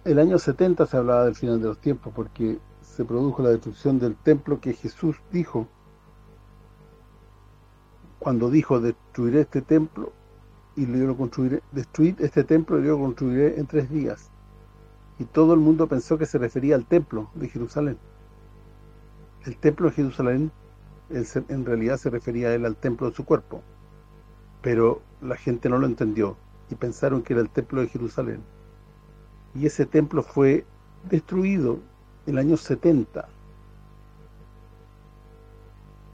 El año 70 se hablaba del final de los tiempos porque se produjo la destrucción del templo que Jesús dijo cuando dijo destruiré este templo y yo lo construiré, destruir este templo y yo lo construiré en tres días. Y todo el mundo pensó que se refería al templo de Jerusalén. El templo de Jerusalén en realidad se refería a él al templo de su cuerpo. Pero la gente no lo entendió y pensaron que era el templo de Jerusalén. Y ese templo fue destruido en el año 70.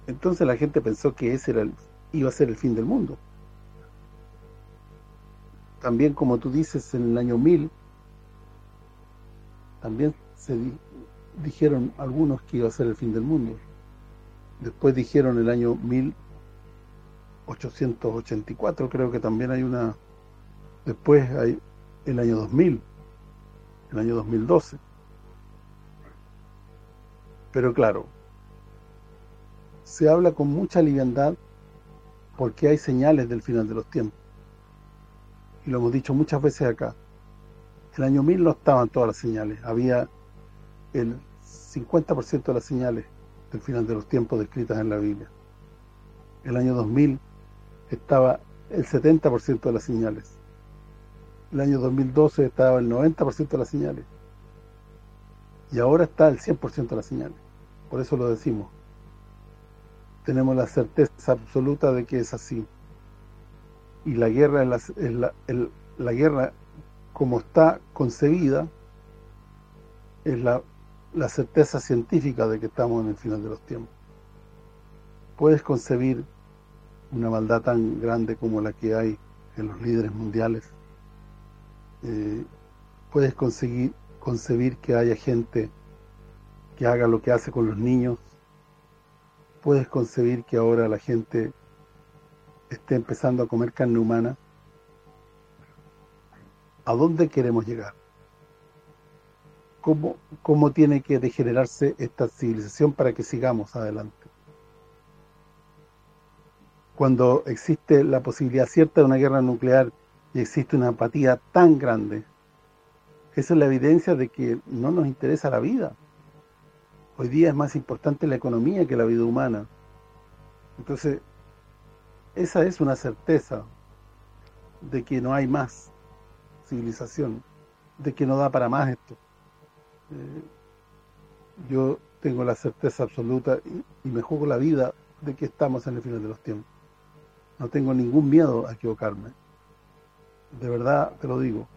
Entonces la gente pensó que ese era iba a ser el fin del mundo también como tú dices en el año 1000 también se dijeron algunos que iba a ser el fin del mundo. Después dijeron el año 1884 creo que también hay una después hay el año 2000 el año 2012 pero claro se habla con mucha liviandad porque hay señales del final de los tiempos. Y lo hemos dicho muchas veces acá, el año 1000 no estaban todas las señales, había el 50% de las señales del final de los tiempos descritas en la Biblia. El año 2000 estaba el 70% de las señales. El año 2012 estaba el 90% de las señales. Y ahora está el 100% de las señales. Por eso lo decimos. Tenemos la certeza absoluta de que es así y la guerra la, la, guerra como está concebida es la, certeza científica de que estamos en el final de los tiempos. Puedes concebir una maldad tan grande como la que hay en los líderes mundiales. Eh, puedes conseguir concebir que haya gente que haga lo que hace con los niños. Puedes concebir que ahora la gente esté empezando a comer carne humana, ¿a dónde queremos llegar? ¿Cómo, cómo tiene que degenerarse esta civilización para que sigamos adelante? cuando existe la posibilidad cierta de una guerra nuclear y existe una apatía tan grande, esa es la evidencia de que no nos interesa la vida. Hoy día es más importante la economía que la vida humana. Entonces, esa es una certeza de que no hay más civilización, de que no da para más esto. Eh, yo tengo la certeza absoluta y, me juego la vida de que estamos en el final de los tiempos. No tengo ningún miedo a equivocarme. De verdad te lo digo.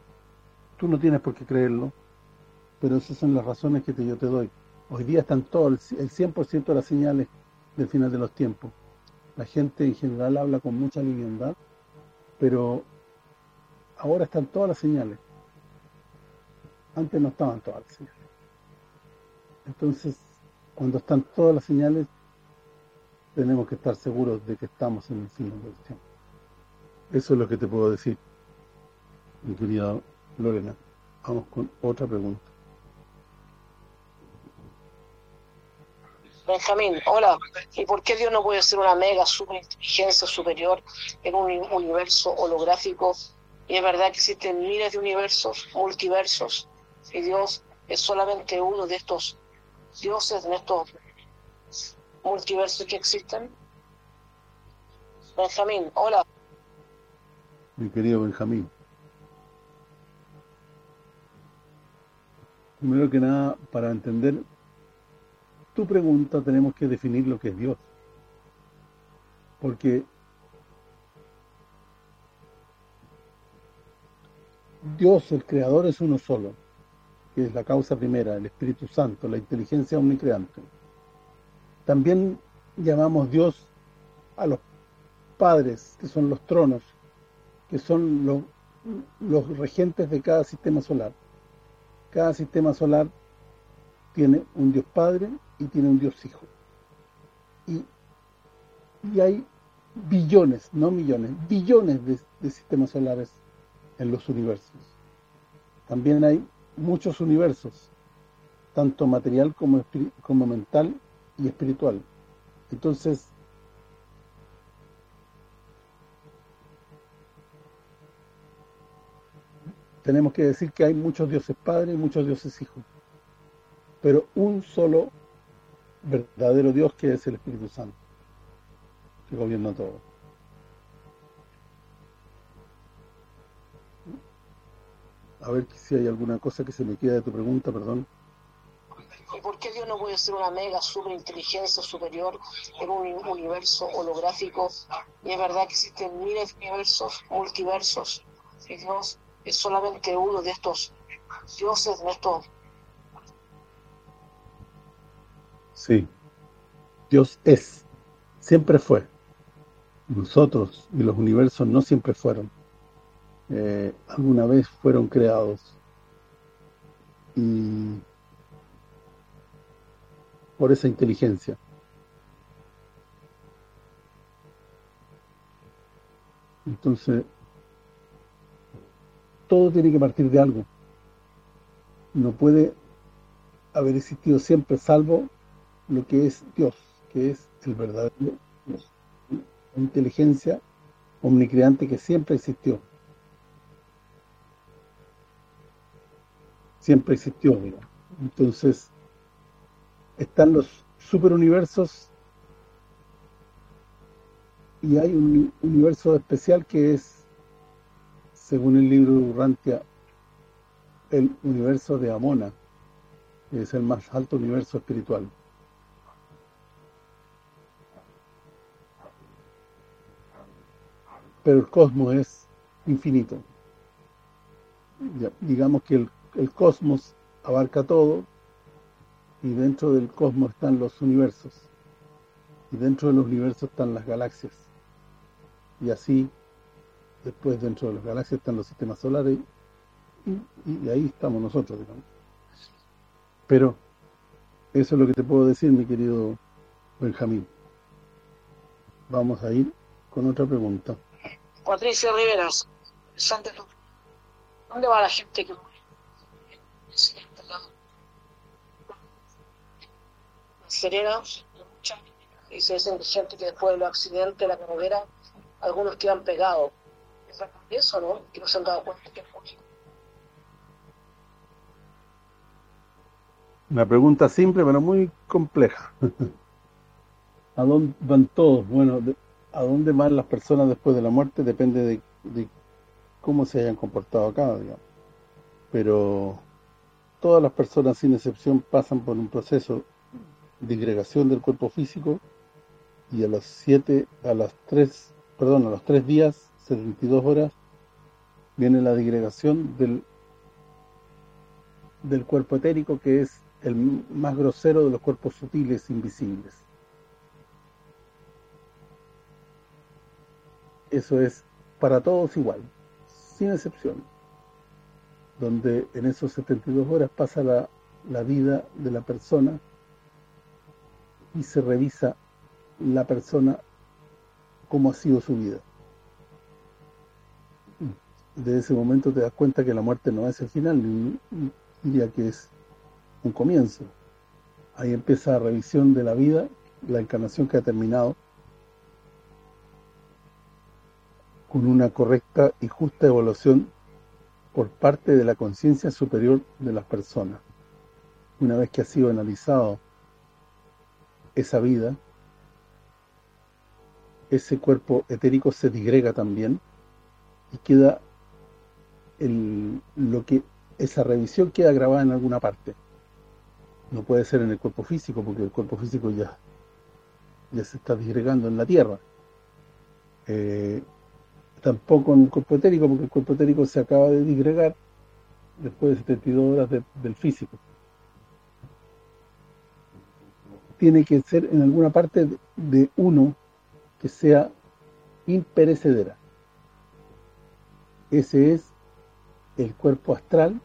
Tú no tienes por qué creerlo, pero esas son las razones que yo te doy. Hoy día están todos, el 100% de las señales del final de los tiempos. La gente en general habla con mucha liviandad, pero ahora están todas las señales. Antes no estaban todas las señales. Entonces, cuando están todas las señales, tenemos que estar seguros de que estamos en el final del tiempo. Eso es lo que te puedo decir, mi querida Lorena. Vamos con otra pregunta. Benjamín, hola. ¿Y por qué Dios no puede ser una mega superinteligencia superior en un universo holográfico? Y es verdad que existen miles de universos, multiversos, y Dios es solamente uno de estos dioses, de estos multiversos que existen? Benjamín, hola. Mi querido Benjamín. Primero que nada, para entender tu pregunta tenemos que definir lo que es Dios. Porque Dios, el Creador, es uno solo, que es la causa primera, el Espíritu Santo, la inteligencia omnicreante. También llamamos Dios a los padres, que son los tronos, que son los, regentes de cada sistema solar. Cada sistema solar tiene un Dios Padre y tiene un Dios Hijo. Y, hay billones, no millones, billones de sistemas solares en los universos. También hay muchos universos, tanto material como, como mental y espiritual. Entonces, tenemos que decir que hay muchos dioses padres y muchos dioses hijos, pero un solo verdadero Dios que es el Espíritu Santo, que gobierna todo. A ver si hay alguna cosa que se me queda de tu pregunta, perdón. ¿Y por qué Dios no puede ser una mega superinteligencia superior en un universo holográfico? Y es verdad que existen miles de universos, multiversos, y Dios es solamente uno de estos dioses, de estos... Sí, Dios es, siempre fue. Nosotros y los universos no siempre fueron. Eh, alguna vez fueron creados. Y por esa inteligencia. Entonces, todo tiene que partir de algo. No puede haber existido siempre salvo lo que es Dios, que es el verdadero Dios. inteligencia omnicreante que siempre existió. Siempre existió, Entonces, están los superuniversos y hay un universo especial que es, según el libro de Urrantia, el universo de Amona, que es el más alto universo espiritual. Pero el cosmos es infinito. digamos que el el cosmos abarca todo y dentro del cosmos están los universos. Y dentro de los universos están las galaxias. Y así después dentro de las galaxias están los sistemas solares y, ahí estamos nosotros digamos. pero eso es lo que te puedo decir mi querido Benjamín. Vamos a ir con otra pregunta. Patricia Riveras ¿dónde va la gente que Serena, y se dicen gente que después de los accidentes, la carrera, algunos que han pegado. Eso, ¿no? Que no se han dado cuenta que es Una pregunta simple, pero muy compleja. ¿A dónde van todos? Bueno, ¿a dónde van las personas después de la muerte? Depende de, de cómo se hayan comportado acá, digamos. Pero todas las personas, sin excepción, pasan por un proceso de disgregación del cuerpo físico y a las 7, a las 3, perdón, a los 3 días, 72 horas, viene la disgregación del del cuerpo etérico que es el más grosero de los cuerpos sutiles invisibles. Eso es para todos igual, sin excepción. Donde en esos 72 horas pasa la, la vida de la persona y se revisa la persona cómo ha sido su vida. De ese momento te das cuenta que la muerte no es el final, diría que es un comienzo. Ahí empieza la revisión de la vida, la encarnación que ha terminado, con una correcta y justa evaluación por parte de la conciencia superior de las personas. Una vez que ha sido analizado esa vida, ese cuerpo etérico se digrega también y queda el, lo que esa revisión queda grabada en alguna parte no puede ser en el cuerpo físico porque el cuerpo físico ya ya se está disgregando en la tierra eh, tampoco en el cuerpo etérico porque el cuerpo etérico se acaba de disgregar después de 72 horas del físico tiene que ser en alguna parte de uno que sea imperecedera ese es el cuerpo astral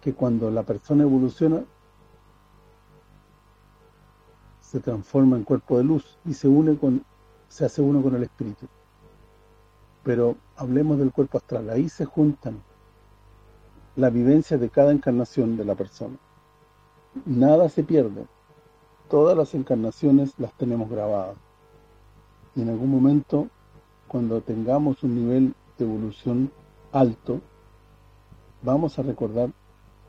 que cuando la persona evoluciona se transforma en cuerpo de luz y se une con se hace uno con el espíritu. Pero hablemos del cuerpo astral, ahí se juntan la vivencia de cada encarnación de la persona. Nada se pierde. Todas las encarnaciones las tenemos grabadas. Y en algún momento, cuando tengamos un nivel de evolución alto, vamos a recordar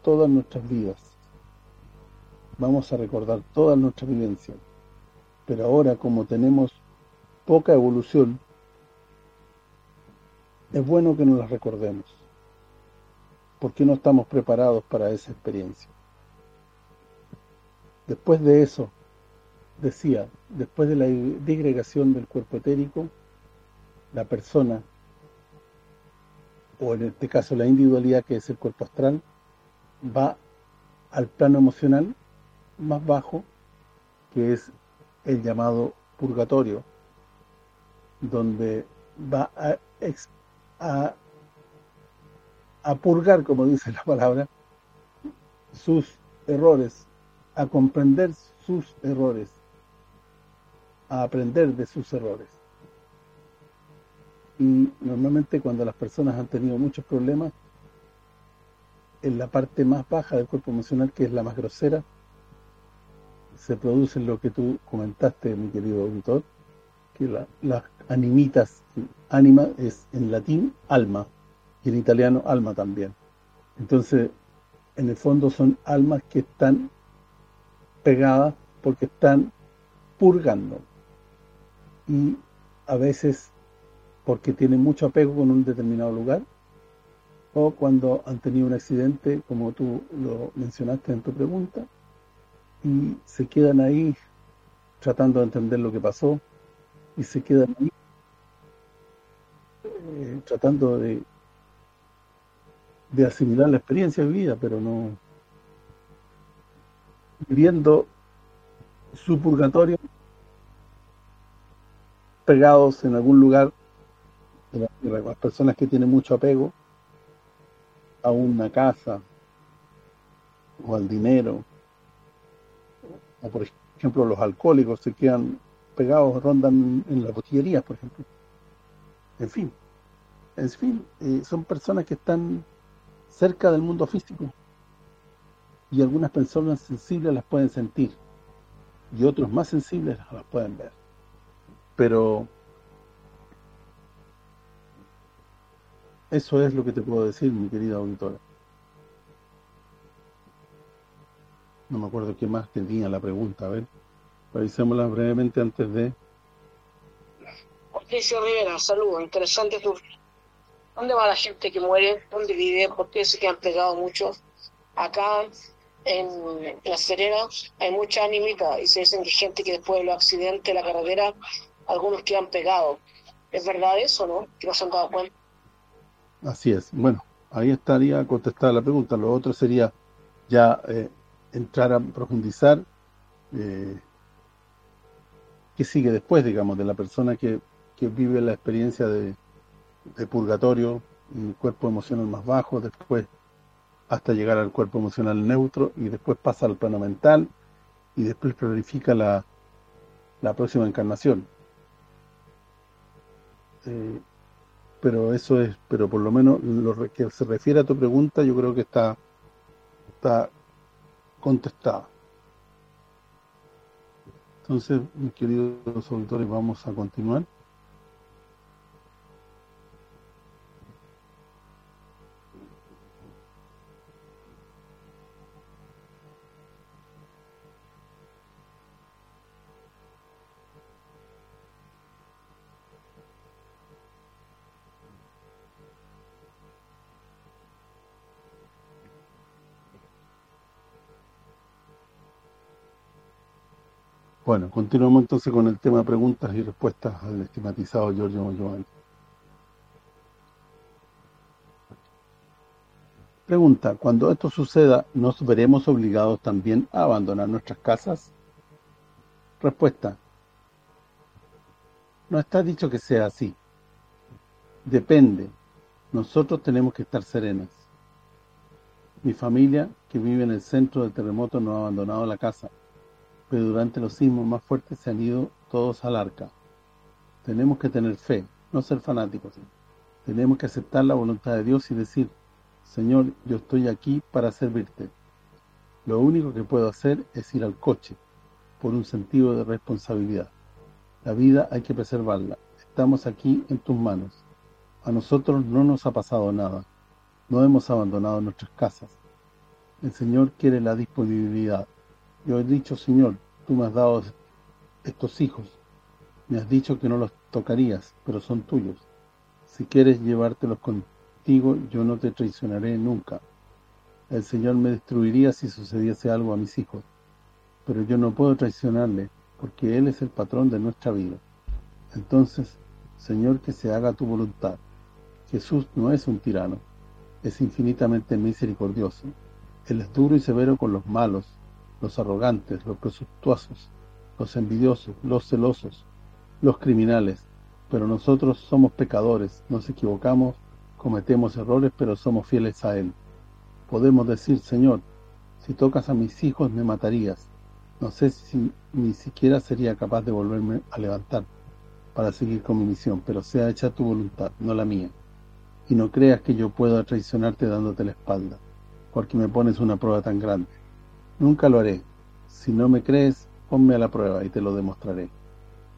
todas nuestras vidas vamos a recordar toda nuestra vivencia. Pero ahora, como tenemos poca evolución, es bueno que nos las recordemos, porque no estamos preparados para esa experiencia. Después de eso, decía, después de la disgregación del cuerpo etérico, la persona, o en este caso la individualidad que es el cuerpo astral, va al plano emocional más bajo, que es el llamado purgatorio, donde va a, a, purgar, como dice la palabra, sus errores, a comprender sus errores, a aprender de sus errores. Y normalmente cuando las personas han tenido muchos problemas, en la parte más baja del cuerpo emocional, que es la más grosera, se produce lo que tú comentaste, mi querido auditor, que las animitas, ánima es en latín alma, y en italiano alma también. Entonces, en el fondo son almas que están pegadas porque están purgando. Y a veces porque tienen mucho apego con un determinado lugar, o cuando han tenido un accidente, como tú lo mencionaste en tu pregunta, y se quedan ahí tratando de entender lo que pasó y se quedan ahí tratando de de asimilar la experiencia de vida, pero no viviendo su purgatorio pegados en algún lugar las personas que tienen mucho apego a una casa o al dinero o por ejemplo los alcohólicos se quedan pegados, rondan en las botillerías, por ejemplo. En fin, en fin, eh, son personas que están cerca del mundo físico y algunas personas sensibles las pueden sentir. y otros más sensibles las pueden ver. Pero eso es lo que te puedo decir, mi querida auditora. No me acuerdo qué más tenía la pregunta, a ver. Revisémosla brevemente antes de... Patricia Rivera, saludos, interesante tu... ¿Dónde va la gente que muere? ¿Dónde vive? ¿Por qué se quedan pegados muchos? Acá en La Serena hay mucha animita y se dicen que gente que después de los accidentes de la carretera, algunos quedan pegados. ¿Es verdad eso, no? Que no se han dado cuenta. Así es. Bueno, ahí estaría contestada la pregunta. Lo otro sería ya eh, entrar a profundizar eh, qué sigue después, digamos, de la persona que vive la experiencia de, de purgatorio, un cuerpo emocional más bajo, después hasta llegar al cuerpo emocional neutro y después pasa al plano mental y después planifica la, la próxima encarnación. Eh, pero eso es, pero por lo menos lo que se refiere a tu pregunta yo creo que está está contestada. Entonces, mis queridos auditores, vamos a continuar. Bueno, continuamos entonces con el tema preguntas y respuestas al estigmatizado Giorgio Giovanni. Pregunta, cuando esto suceda, ¿nos veremos obligados también a abandonar nuestras casas? Respuesta, no está dicho que sea así. Depende. Nosotros tenemos que estar serenas. Mi familia, que vive en el centro del terremoto, no ha abandonado la casa pero durante los sismos más fuertes se han ido todos al arca. Tenemos que tener fe, no ser fanáticos. Tenemos que aceptar la voluntad de Dios y decir, Señor, yo estoy aquí para servirte. Lo único que puedo hacer es ir al coche, por un sentido de responsabilidad. La vida hay que preservarla. Estamos aquí en tus manos. A nosotros no nos ha pasado nada. No hemos abandonado nuestras casas. El Señor quiere la disponibilidad. Yo he dicho, Señor, tú me has dado estos hijos. Me has dicho que no los tocarías, pero son tuyos. Si quieres llevártelos contigo, yo no te traicionaré nunca. El Señor me destruiría si sucediese algo a mis hijos, pero yo no puedo traicionarle, porque Él es el patrón de nuestra vida. Entonces, Señor, que se haga tu voluntad. Jesús no es un tirano, es infinitamente misericordioso. Él es duro y severo con los malos, los arrogantes, los presuntuosos, los envidiosos, los celosos, los criminales. Pero nosotros somos pecadores, nos equivocamos, cometemos errores, pero somos fieles a Él. Podemos decir, Señor, si tocas a mis hijos me matarías. No sé si ni siquiera sería capaz de volverme a levantar para seguir con mi misión, pero sea hecha tu voluntad, no la mía. Y no creas que yo pueda traicionarte dándote la espalda, porque me pones una prueba tan grande. Nunca lo haré. Si no me crees, ponme a la prueba y te lo demostraré.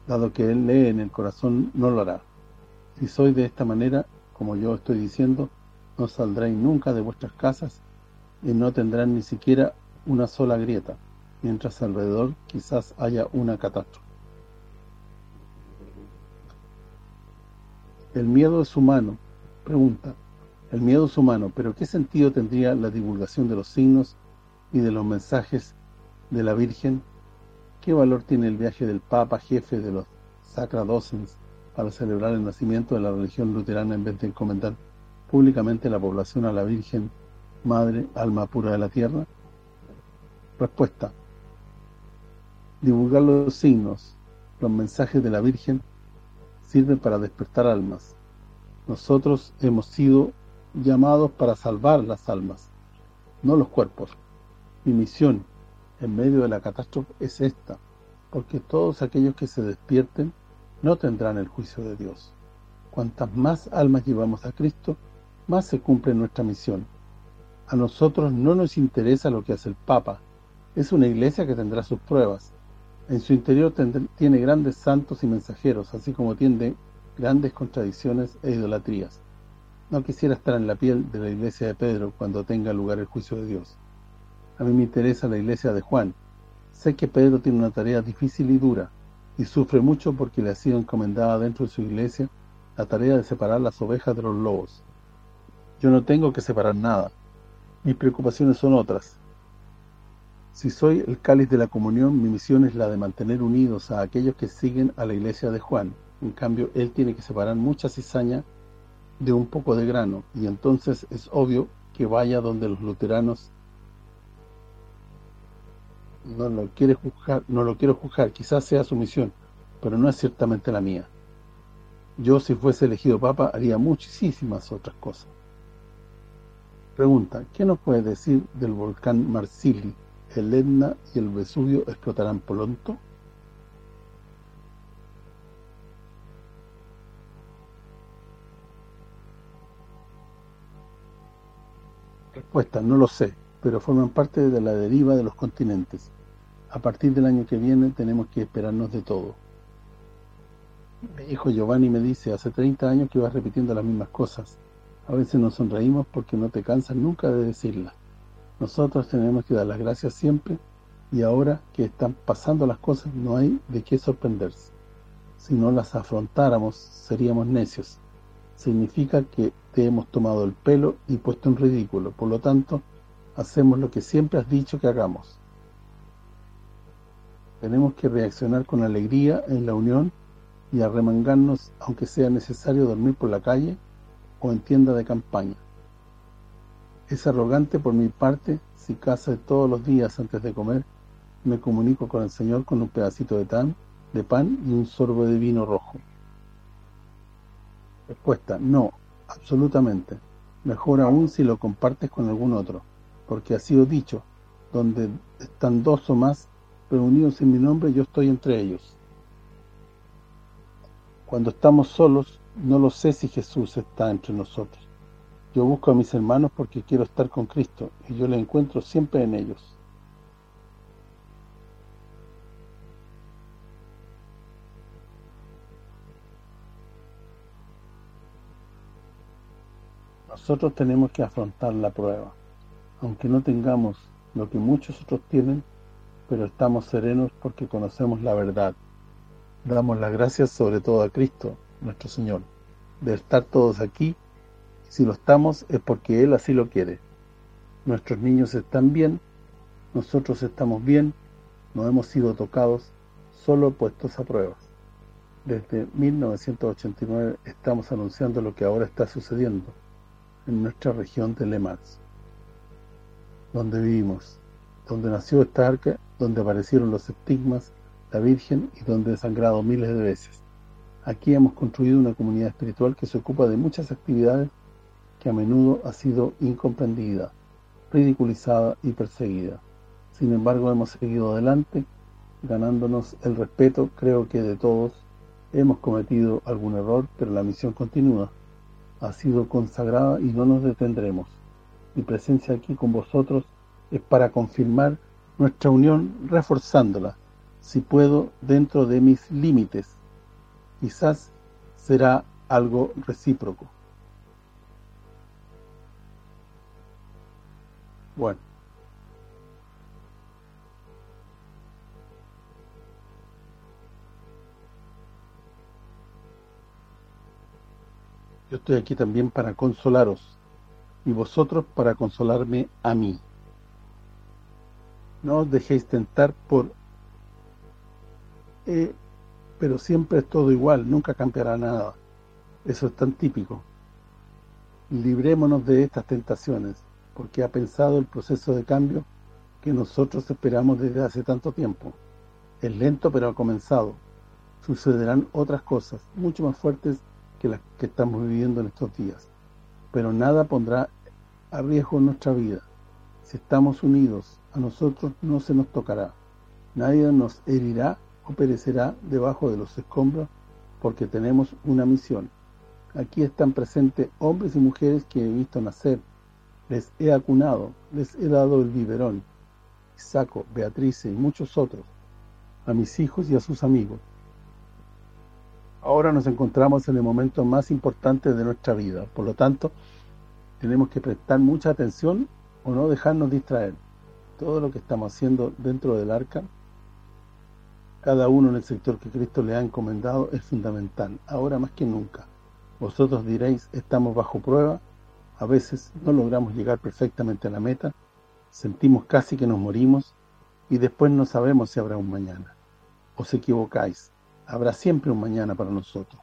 Dado que Él lee en el corazón, no lo hará. Si soy de esta manera, como yo estoy diciendo, no saldréis nunca de vuestras casas y no tendrán ni siquiera una sola grieta, mientras alrededor quizás haya una catástrofe. El miedo es humano. Pregunta. El miedo es humano, pero ¿qué sentido tendría la divulgación de los signos y de los mensajes de la Virgen, ¿qué valor tiene el viaje del Papa, jefe de los Sacra Docens, para celebrar el nacimiento de la religión luterana en vez de encomendar públicamente la población a la Virgen, Madre, alma pura de la tierra? Respuesta. Divulgar los signos, los mensajes de la Virgen, sirven para despertar almas. Nosotros hemos sido llamados para salvar las almas, no los cuerpos. Mi misión en medio de la catástrofe es esta, porque todos aquellos que se despierten no tendrán el juicio de Dios. Cuantas más almas llevamos a Cristo, más se cumple nuestra misión. A nosotros no nos interesa lo que hace el Papa. Es una iglesia que tendrá sus pruebas. En su interior tiene grandes santos y mensajeros, así como tiene grandes contradicciones e idolatrías. No quisiera estar en la piel de la iglesia de Pedro cuando tenga lugar el juicio de Dios. A mí me interesa la iglesia de Juan. Sé que Pedro tiene una tarea difícil y dura, y sufre mucho porque le ha sido encomendada dentro de su iglesia la tarea de separar las ovejas de los lobos. Yo no tengo que separar nada. Mis preocupaciones son otras. Si soy el cáliz de la comunión, mi misión es la de mantener unidos a aquellos que siguen a la iglesia de Juan. En cambio, él tiene que separar mucha cizaña de un poco de grano, y entonces es obvio que vaya donde los luteranos no lo quiere juzgar, no lo quiero juzgar, quizás sea su misión, pero no es ciertamente la mía. Yo, si fuese elegido papa, haría muchísimas otras cosas. Pregunta, ¿qué nos puede decir del volcán Marsili? ¿El Etna y el Vesubio explotarán pronto? Respuesta, no lo sé, pero forman parte de la deriva de los continentes. A partir del año que viene tenemos que esperarnos de todo. Mi hijo Giovanni me dice, hace 30 años que vas repitiendo las mismas cosas. A veces nos sonreímos porque no te cansas nunca de decirlas. Nosotros tenemos que dar las gracias siempre y ahora que están pasando las cosas no hay de qué sorprenderse. Si no las afrontáramos seríamos necios. Significa que te hemos tomado el pelo y puesto en ridículo. Por lo tanto, hacemos lo que siempre has dicho que hagamos. Tenemos que reaccionar con alegría en la unión y arremangarnos aunque sea necesario dormir por la calle o en tienda de campaña. Es arrogante por mi parte si casa todos los días antes de comer me comunico con el Señor con un pedacito de, tan, de pan y un sorbo de vino rojo. Respuesta, no, absolutamente. Mejor aún si lo compartes con algún otro, porque ha sido dicho, donde están dos o más reunidos en mi nombre, yo estoy entre ellos. Cuando estamos solos, no lo sé si Jesús está entre nosotros. Yo busco a mis hermanos porque quiero estar con Cristo y yo le encuentro siempre en ellos. Nosotros tenemos que afrontar la prueba, aunque no tengamos lo que muchos otros tienen, pero estamos serenos porque conocemos la verdad. Damos las gracias sobre todo a Cristo, nuestro Señor, de estar todos aquí. Si lo estamos es porque Él así lo quiere. Nuestros niños están bien, nosotros estamos bien, no hemos sido tocados, solo puestos a prueba. Desde 1989 estamos anunciando lo que ahora está sucediendo en nuestra región de Le Mans, donde vivimos, donde nació esta arca, donde aparecieron los estigmas la Virgen y donde he sangrado miles de veces. Aquí hemos construido una comunidad espiritual que se ocupa de muchas actividades que a menudo ha sido incomprendida, ridiculizada y perseguida. Sin embargo, hemos seguido adelante, ganándonos el respeto, creo que de todos. Hemos cometido algún error, pero la misión continúa. Ha sido consagrada y no nos detendremos. Mi presencia aquí con vosotros es para confirmar nuestra unión, reforzándola, si puedo, dentro de mis límites. Quizás será algo recíproco. Bueno. Yo estoy aquí también para consolaros y vosotros para consolarme a mí. No os dejéis tentar por eh, pero siempre es todo igual, nunca cambiará nada. Eso es tan típico. Librémonos de estas tentaciones, porque ha pensado el proceso de cambio que nosotros esperamos desde hace tanto tiempo. Es lento, pero ha comenzado. Sucederán otras cosas, mucho más fuertes que las que estamos viviendo en estos días. Pero nada pondrá a riesgo nuestra vida. Si estamos unidos, a nosotros no se nos tocará. Nadie nos herirá o perecerá debajo de los escombros porque tenemos una misión. Aquí están presentes hombres y mujeres que he visto nacer. Les he acunado, les he dado el biberón. Isaco, Beatriz y muchos otros. a mis hijos y a sus amigos. Ahora nos encontramos en el momento más importante de nuestra vida, por lo tanto, tenemos que prestar mucha atención o no dejarnos distraer. Todo lo que estamos haciendo dentro del arca, cada uno en el sector que Cristo le ha encomendado es fundamental, ahora más que nunca. Vosotros diréis, estamos bajo prueba, a veces no logramos llegar perfectamente a la meta, sentimos casi que nos morimos y después no sabemos si habrá un mañana. Os equivocáis, habrá siempre un mañana para nosotros,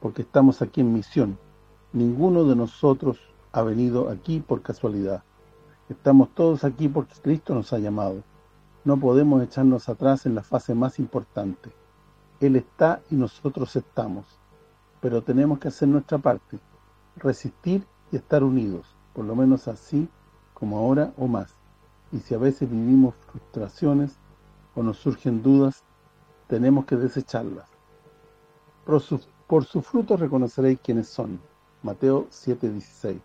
porque estamos aquí en misión. Ninguno de nosotros ha venido aquí por casualidad. Estamos todos aquí porque Cristo nos ha llamado. No podemos echarnos atrás en la fase más importante. Él está y nosotros estamos. Pero tenemos que hacer nuestra parte, resistir y estar unidos, por lo menos así como ahora o más y si a veces vivimos frustraciones o nos surgen dudas, tenemos que desecharlas. Por, sus frutos reconoceréis quiénes son. Mateo 7:16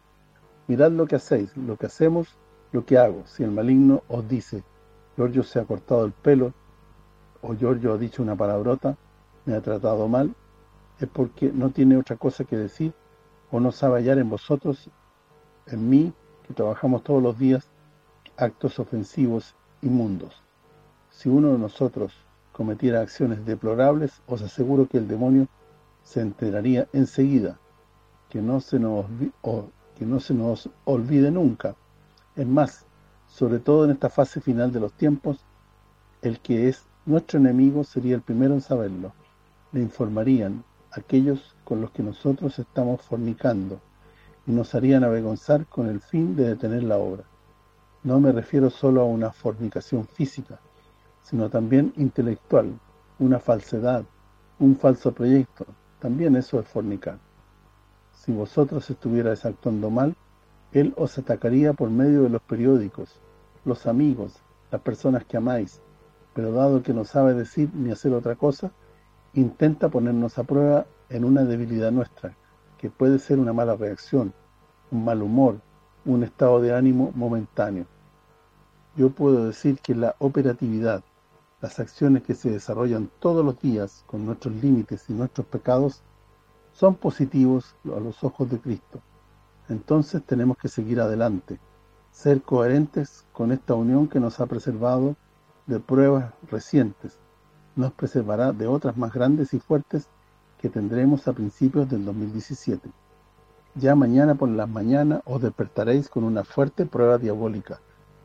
Mirad lo que hacéis, lo que hacemos, lo que hago. Si el maligno os dice, Giorgio se ha cortado el pelo, o Giorgio ha dicho una palabrota, me ha tratado mal, es porque no tiene otra cosa que decir, o no sabe hallar en vosotros, en mí, que trabajamos todos los días, actos ofensivos inmundos. Si uno de nosotros cometiera acciones deplorables, os aseguro que el demonio se enteraría enseguida, que no se nos que no se nos olvide nunca. Es más, sobre todo en esta fase final de los tiempos, el que es nuestro enemigo sería el primero en saberlo. Le informarían aquellos con los que nosotros estamos fornicando y nos harían avergonzar con el fin de detener la obra. No me refiero solo a una fornicación física, sino también intelectual, una falsedad, un falso proyecto. También eso es fornicar. Si vosotros estuvierais actuando mal, Él os atacaría por medio de los periódicos, los amigos, las personas que amáis, pero dado que no sabe decir ni hacer otra cosa, intenta ponernos a prueba en una debilidad nuestra, que puede ser una mala reacción, un mal humor, un estado de ánimo momentáneo. Yo puedo decir que la operatividad, las acciones que se desarrollan todos los días con nuestros límites y nuestros pecados, son positivos a los ojos de Cristo. Entonces tenemos que seguir adelante, ser coherentes con esta unión que nos ha preservado de pruebas recientes, nos preservará de otras más grandes y fuertes que tendremos a principios del 2017. Ya mañana por la mañana os despertaréis con una fuerte prueba diabólica.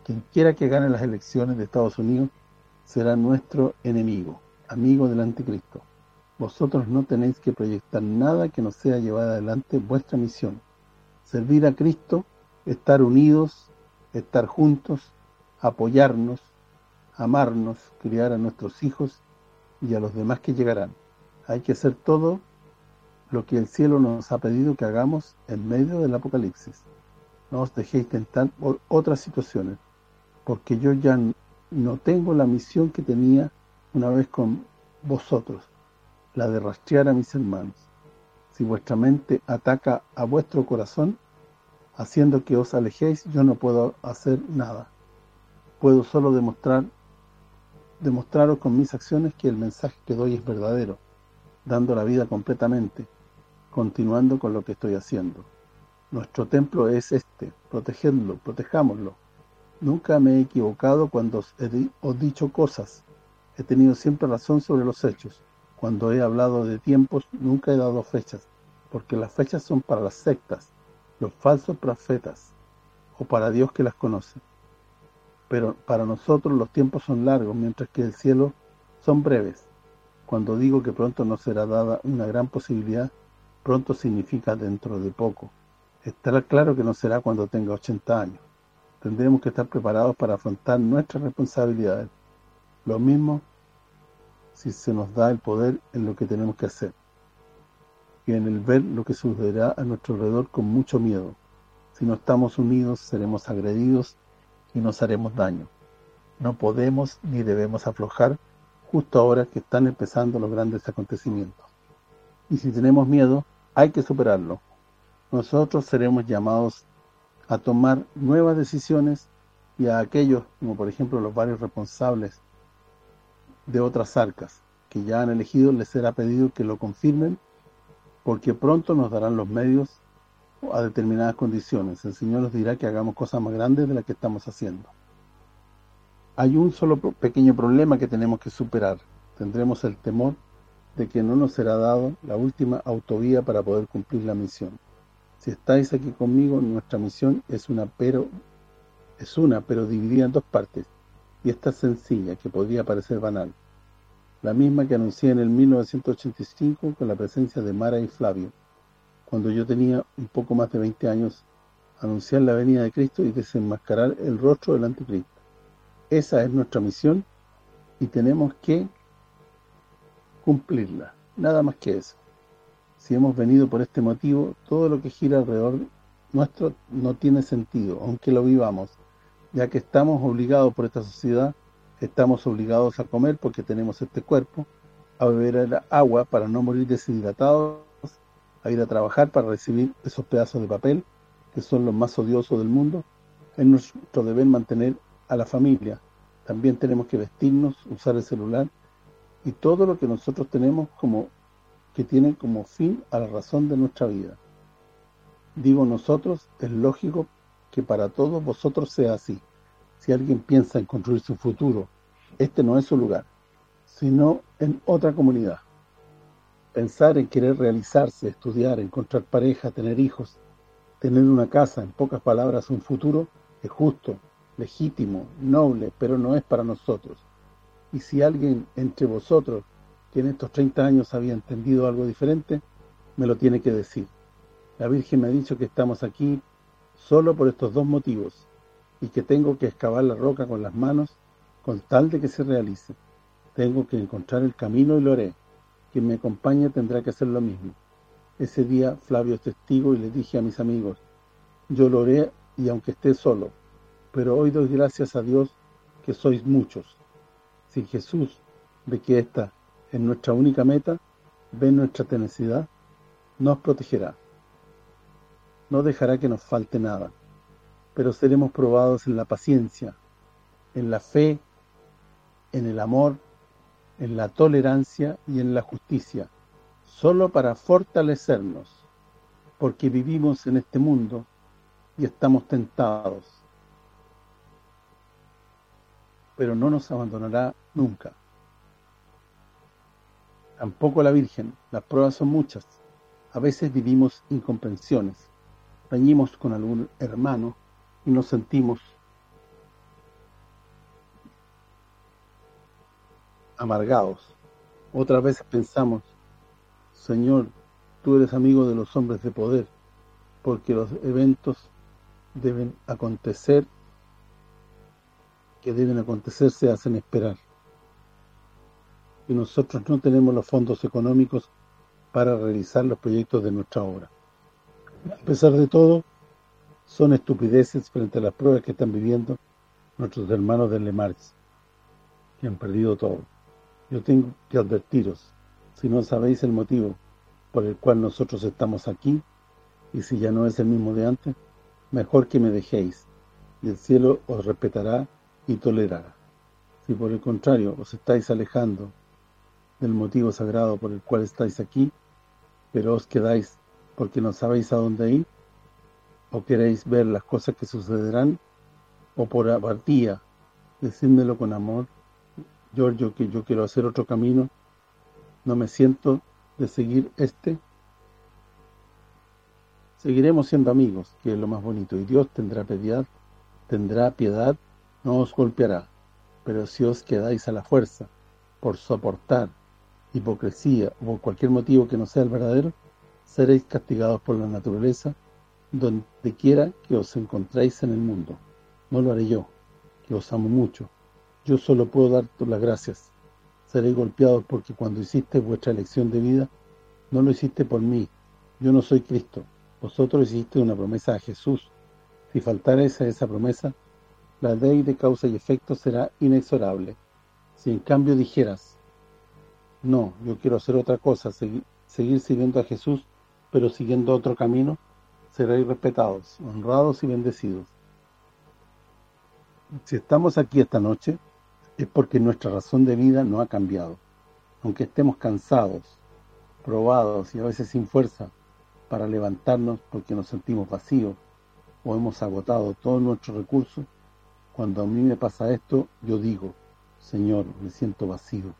Quien quiera que gane las elecciones de Estados Unidos será nuestro enemigo, amigo del anticristo. Vosotros no tenéis que proyectar nada que no sea llevar adelante vuestra misión. Servir a Cristo, estar unidos, estar juntos, apoyarnos, amarnos, criar a nuestros hijos y a los demás que llegarán. Hay que hacer todo lo que el cielo nos ha pedido que hagamos en medio del apocalipsis. No os dejéis tentar por otras situaciones, porque yo ya no tengo la misión que tenía una vez con vosotros, la de rastrear a mis hermanos. Si vuestra mente ataca a vuestro corazón, haciendo que os alejéis, yo no puedo hacer nada. Puedo solo demostrar demostraros con mis acciones que el mensaje que doy es verdadero, dando la vida completamente, continuando con lo que estoy haciendo. Nuestro templo es este, protegedlo, protejámoslo. Nunca me he equivocado cuando he dicho cosas. He tenido siempre razón sobre los hechos. Cuando he hablado de tiempos, nunca he dado fechas, porque las fechas son para las sectas, los falsos profetas, o para Dios que las conoce. Pero para nosotros los tiempos son largos, mientras que el cielo son breves. Cuando digo que pronto nos será dada una gran posibilidad, Pronto significa dentro de poco. Estará claro que no será cuando tenga 80 años. Tendremos que estar preparados para afrontar nuestras responsabilidades. Lo mismo si se nos da el poder en lo que tenemos que hacer. Y en el ver lo que sucederá a nuestro alrededor con mucho miedo. Si no estamos unidos, seremos agredidos y nos haremos daño. No podemos ni debemos aflojar justo ahora que están empezando los grandes acontecimientos. Y si tenemos miedo, hay que superarlo. Nosotros seremos llamados a tomar nuevas decisiones y a aquellos, como por ejemplo los varios responsables de otras arcas que ya han elegido les será pedido que lo confirmen porque pronto nos darán los medios a determinadas condiciones. El Señor nos dirá que hagamos cosas más grandes de las que estamos haciendo. Hay un solo pequeño problema que tenemos que superar. Tendremos el temor de que no nos será dado la última autovía para poder cumplir la misión. Si estáis aquí conmigo, nuestra misión es una pero es una, pero dividida en dos partes, y esta es sencilla, que podría parecer banal. La misma que anuncié en el 1985 con la presencia de Mara y Flavio, cuando yo tenía un poco más de 20 años, anunciar la venida de Cristo y desenmascarar el rostro del anticristo. Esa es nuestra misión y tenemos que cumplirla, nada más que eso. Si hemos venido por este motivo, todo lo que gira alrededor nuestro no tiene sentido, aunque lo vivamos, ya que estamos obligados por esta sociedad, estamos obligados a comer porque tenemos este cuerpo, a beber agua para no morir deshidratados, a ir a trabajar para recibir esos pedazos de papel, que son los más odiosos del mundo, es nuestro deber mantener a la familia. También tenemos que vestirnos, usar el celular, y todo lo que nosotros tenemos como que tiene como fin a la razón de nuestra vida. Digo nosotros, es lógico que para todos vosotros sea así. Si alguien piensa en construir su futuro, este no es su lugar, sino en otra comunidad. Pensar en querer realizarse, estudiar, encontrar pareja, tener hijos, tener una casa, en pocas palabras, un futuro, es justo, legítimo, noble, pero no es para nosotros. Y si alguien entre vosotros que en estos 30 años había entendido algo diferente, me lo tiene que decir. La Virgen me ha dicho que estamos aquí solo por estos dos motivos y que tengo que excavar la roca con las manos con tal de que se realice. Tengo que encontrar el camino y lo haré. Quien me acompañe tendrá que hacer lo mismo. Ese día Flavio es testigo y le dije a mis amigos, yo lo haré y aunque esté solo, pero hoy doy gracias a Dios que sois muchos. Si Jesús ve que esta es nuestra única meta, ve nuestra tenacidad, nos protegerá. No dejará que nos falte nada, pero seremos probados en la paciencia, en la fe, en el amor, en la tolerancia y en la justicia, solo para fortalecernos, porque vivimos en este mundo y estamos tentados. Pero no nos abandonará nunca. Tampoco la Virgen, las pruebas son muchas. A veces vivimos incomprensiones, reñimos con algún hermano y nos sentimos amargados. Otras veces pensamos, Señor, tú eres amigo de los hombres de poder, porque los eventos deben acontecer, que deben acontecer se hacen esperar y nosotros no tenemos los fondos económicos para realizar los proyectos de nuestra obra. A pesar de todo, son estupideces frente a las pruebas que están viviendo nuestros hermanos de Le Marx, que han perdido todo. Yo tengo que advertiros, si no sabéis el motivo por el cual nosotros estamos aquí, y si ya no es el mismo de antes, mejor que me dejéis, y el cielo os respetará y tolerará. Si por el contrario os estáis alejando del motivo sagrado por el cual estáis aquí, pero os quedáis porque no sabéis a dónde ir, o queréis ver las cosas que sucederán, o por apatía, decídmelo con amor, Giorgio, que yo quiero hacer otro camino, no me siento de seguir este, seguiremos siendo amigos, que es lo más bonito, y Dios tendrá piedad, tendrá piedad, no os golpeará, pero si os quedáis a la fuerza, por soportar hipocresía o por cualquier motivo que no sea el verdadero, seréis castigados por la naturaleza donde quiera que os encontréis en el mundo. No lo haré yo, que os amo mucho. Yo solo puedo dar las gracias. Seréis golpeados porque cuando hiciste vuestra elección de vida, no lo hiciste por mí. Yo no soy Cristo. Vosotros hiciste una promesa a Jesús. Si faltares a esa promesa, la ley de causa y efecto será inexorable. Si en cambio dijeras, no, yo quiero hacer otra cosa, seguir, siguiendo a Jesús, pero siguiendo otro camino, seréis respetados, honrados y bendecidos. Si estamos aquí esta noche, es porque nuestra razón de vida no ha cambiado. Aunque estemos cansados, probados y a veces sin fuerza para levantarnos porque nos sentimos vacíos o hemos agotado todos nuestros recursos, cuando a mí me pasa esto, yo digo, Señor, me siento vacío,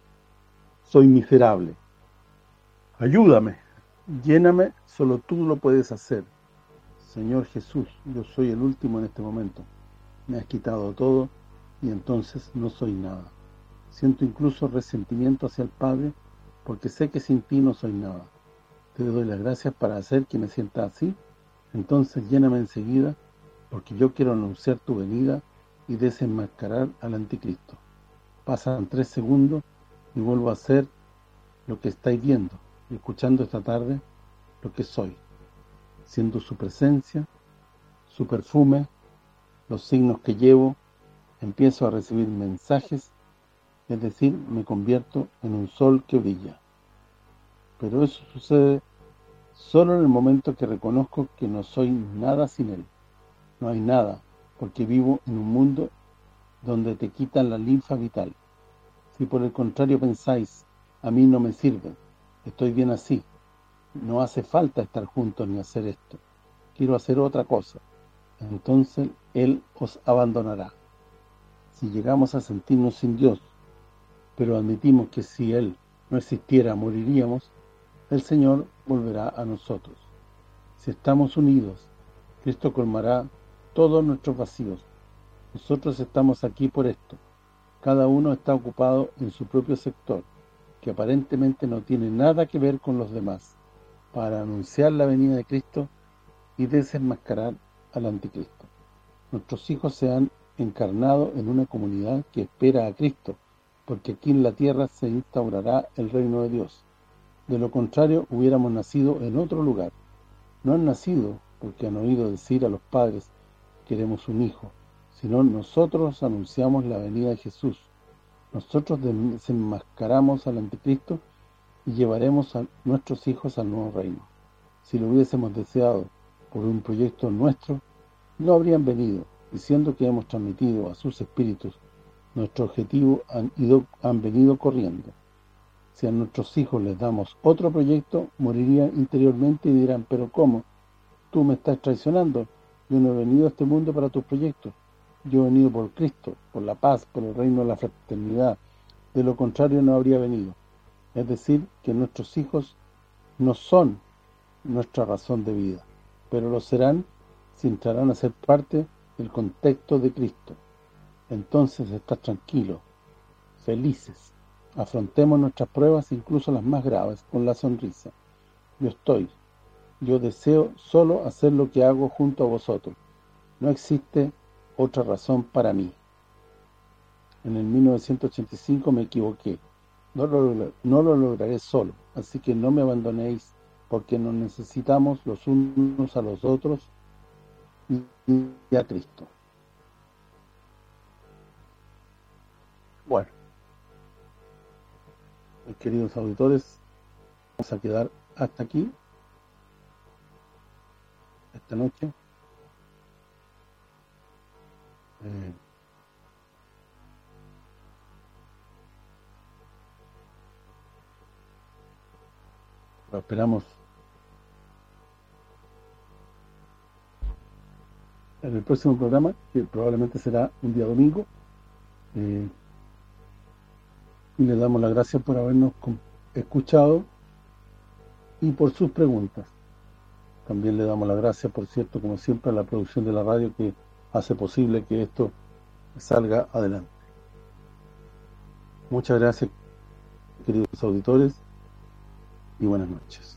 soy miserable, ayúdame, lléname, solo tú lo puedes hacer. Señor Jesús, yo soy el último en este momento, me has quitado todo y entonces no soy nada. Siento incluso resentimiento hacia el Padre porque sé que sin ti no soy nada. Te doy las gracias para hacer que me sienta así, entonces lléname enseguida porque yo quiero anunciar tu venida y desenmascarar al anticristo. Pasan tres segundos y vuelvo a hacer lo que estáis viendo y escuchando esta tarde lo que soy, siendo su presencia, su perfume, los signos que llevo, empiezo a recibir mensajes, es decir, me convierto en un sol que brilla. Pero eso sucede solo en el momento que reconozco que no soy nada sin él. No hay nada, porque vivo en un mundo donde te quitan la linfa vital. Si por el contrario pensáis, a mí no me sirve, estoy bien así, no hace falta estar juntos ni hacer esto, quiero hacer otra cosa, entonces Él os abandonará. Si llegamos a sentirnos sin Dios, pero admitimos que si Él no existiera moriríamos, el Señor volverá a nosotros. Si estamos unidos, Cristo colmará todos nuestros vacíos. Nosotros estamos aquí por esto. Cada uno está ocupado en su propio sector, que aparentemente no tiene nada que ver con los demás, para anunciar la venida de Cristo y desenmascarar al anticristo. Nuestros hijos se han encarnado en una comunidad que espera a Cristo, porque aquí en la tierra se instaurará el reino de Dios. De lo contrario, hubiéramos nacido en otro lugar. No han nacido porque han oído decir a los padres, queremos un hijo, sino nosotros anunciamos la venida de Jesús. Nosotros desenmascaramos al anticristo y llevaremos a nuestros hijos al nuevo reino. Si lo hubiésemos deseado por un proyecto nuestro, no habrían venido, diciendo que hemos transmitido a sus espíritus nuestro objetivo, han, ido, han venido corriendo. Si a nuestros hijos les damos otro proyecto, morirían interiormente y dirán, pero ¿cómo? Tú me estás traicionando, yo no he venido a este mundo para tus proyectos. Yo he venido por Cristo, por la paz, por el reino de la fraternidad. De lo contrario no habría venido. Es decir, que nuestros hijos no son nuestra razón de vida, pero lo serán si entrarán a ser parte del contexto de Cristo. Entonces estás tranquilo, felices. Afrontemos nuestras pruebas, incluso las más graves, con la sonrisa. Yo estoy, yo deseo solo hacer lo que hago junto a vosotros. No existe otra razón para mí. En el 1985 me equivoqué. No lo, no lo lograré solo, así que no me abandonéis, porque nos necesitamos los unos a los otros y a Cristo. Bueno, queridos auditores, vamos a quedar hasta aquí esta noche. Eh, lo esperamos en el próximo programa, que probablemente será un día domingo. Eh, y le damos las gracias por habernos escuchado y por sus preguntas. También le damos las gracias, por cierto, como siempre, a la producción de la radio que hace posible que esto salga adelante. Muchas gracias, queridos auditores, y buenas noches.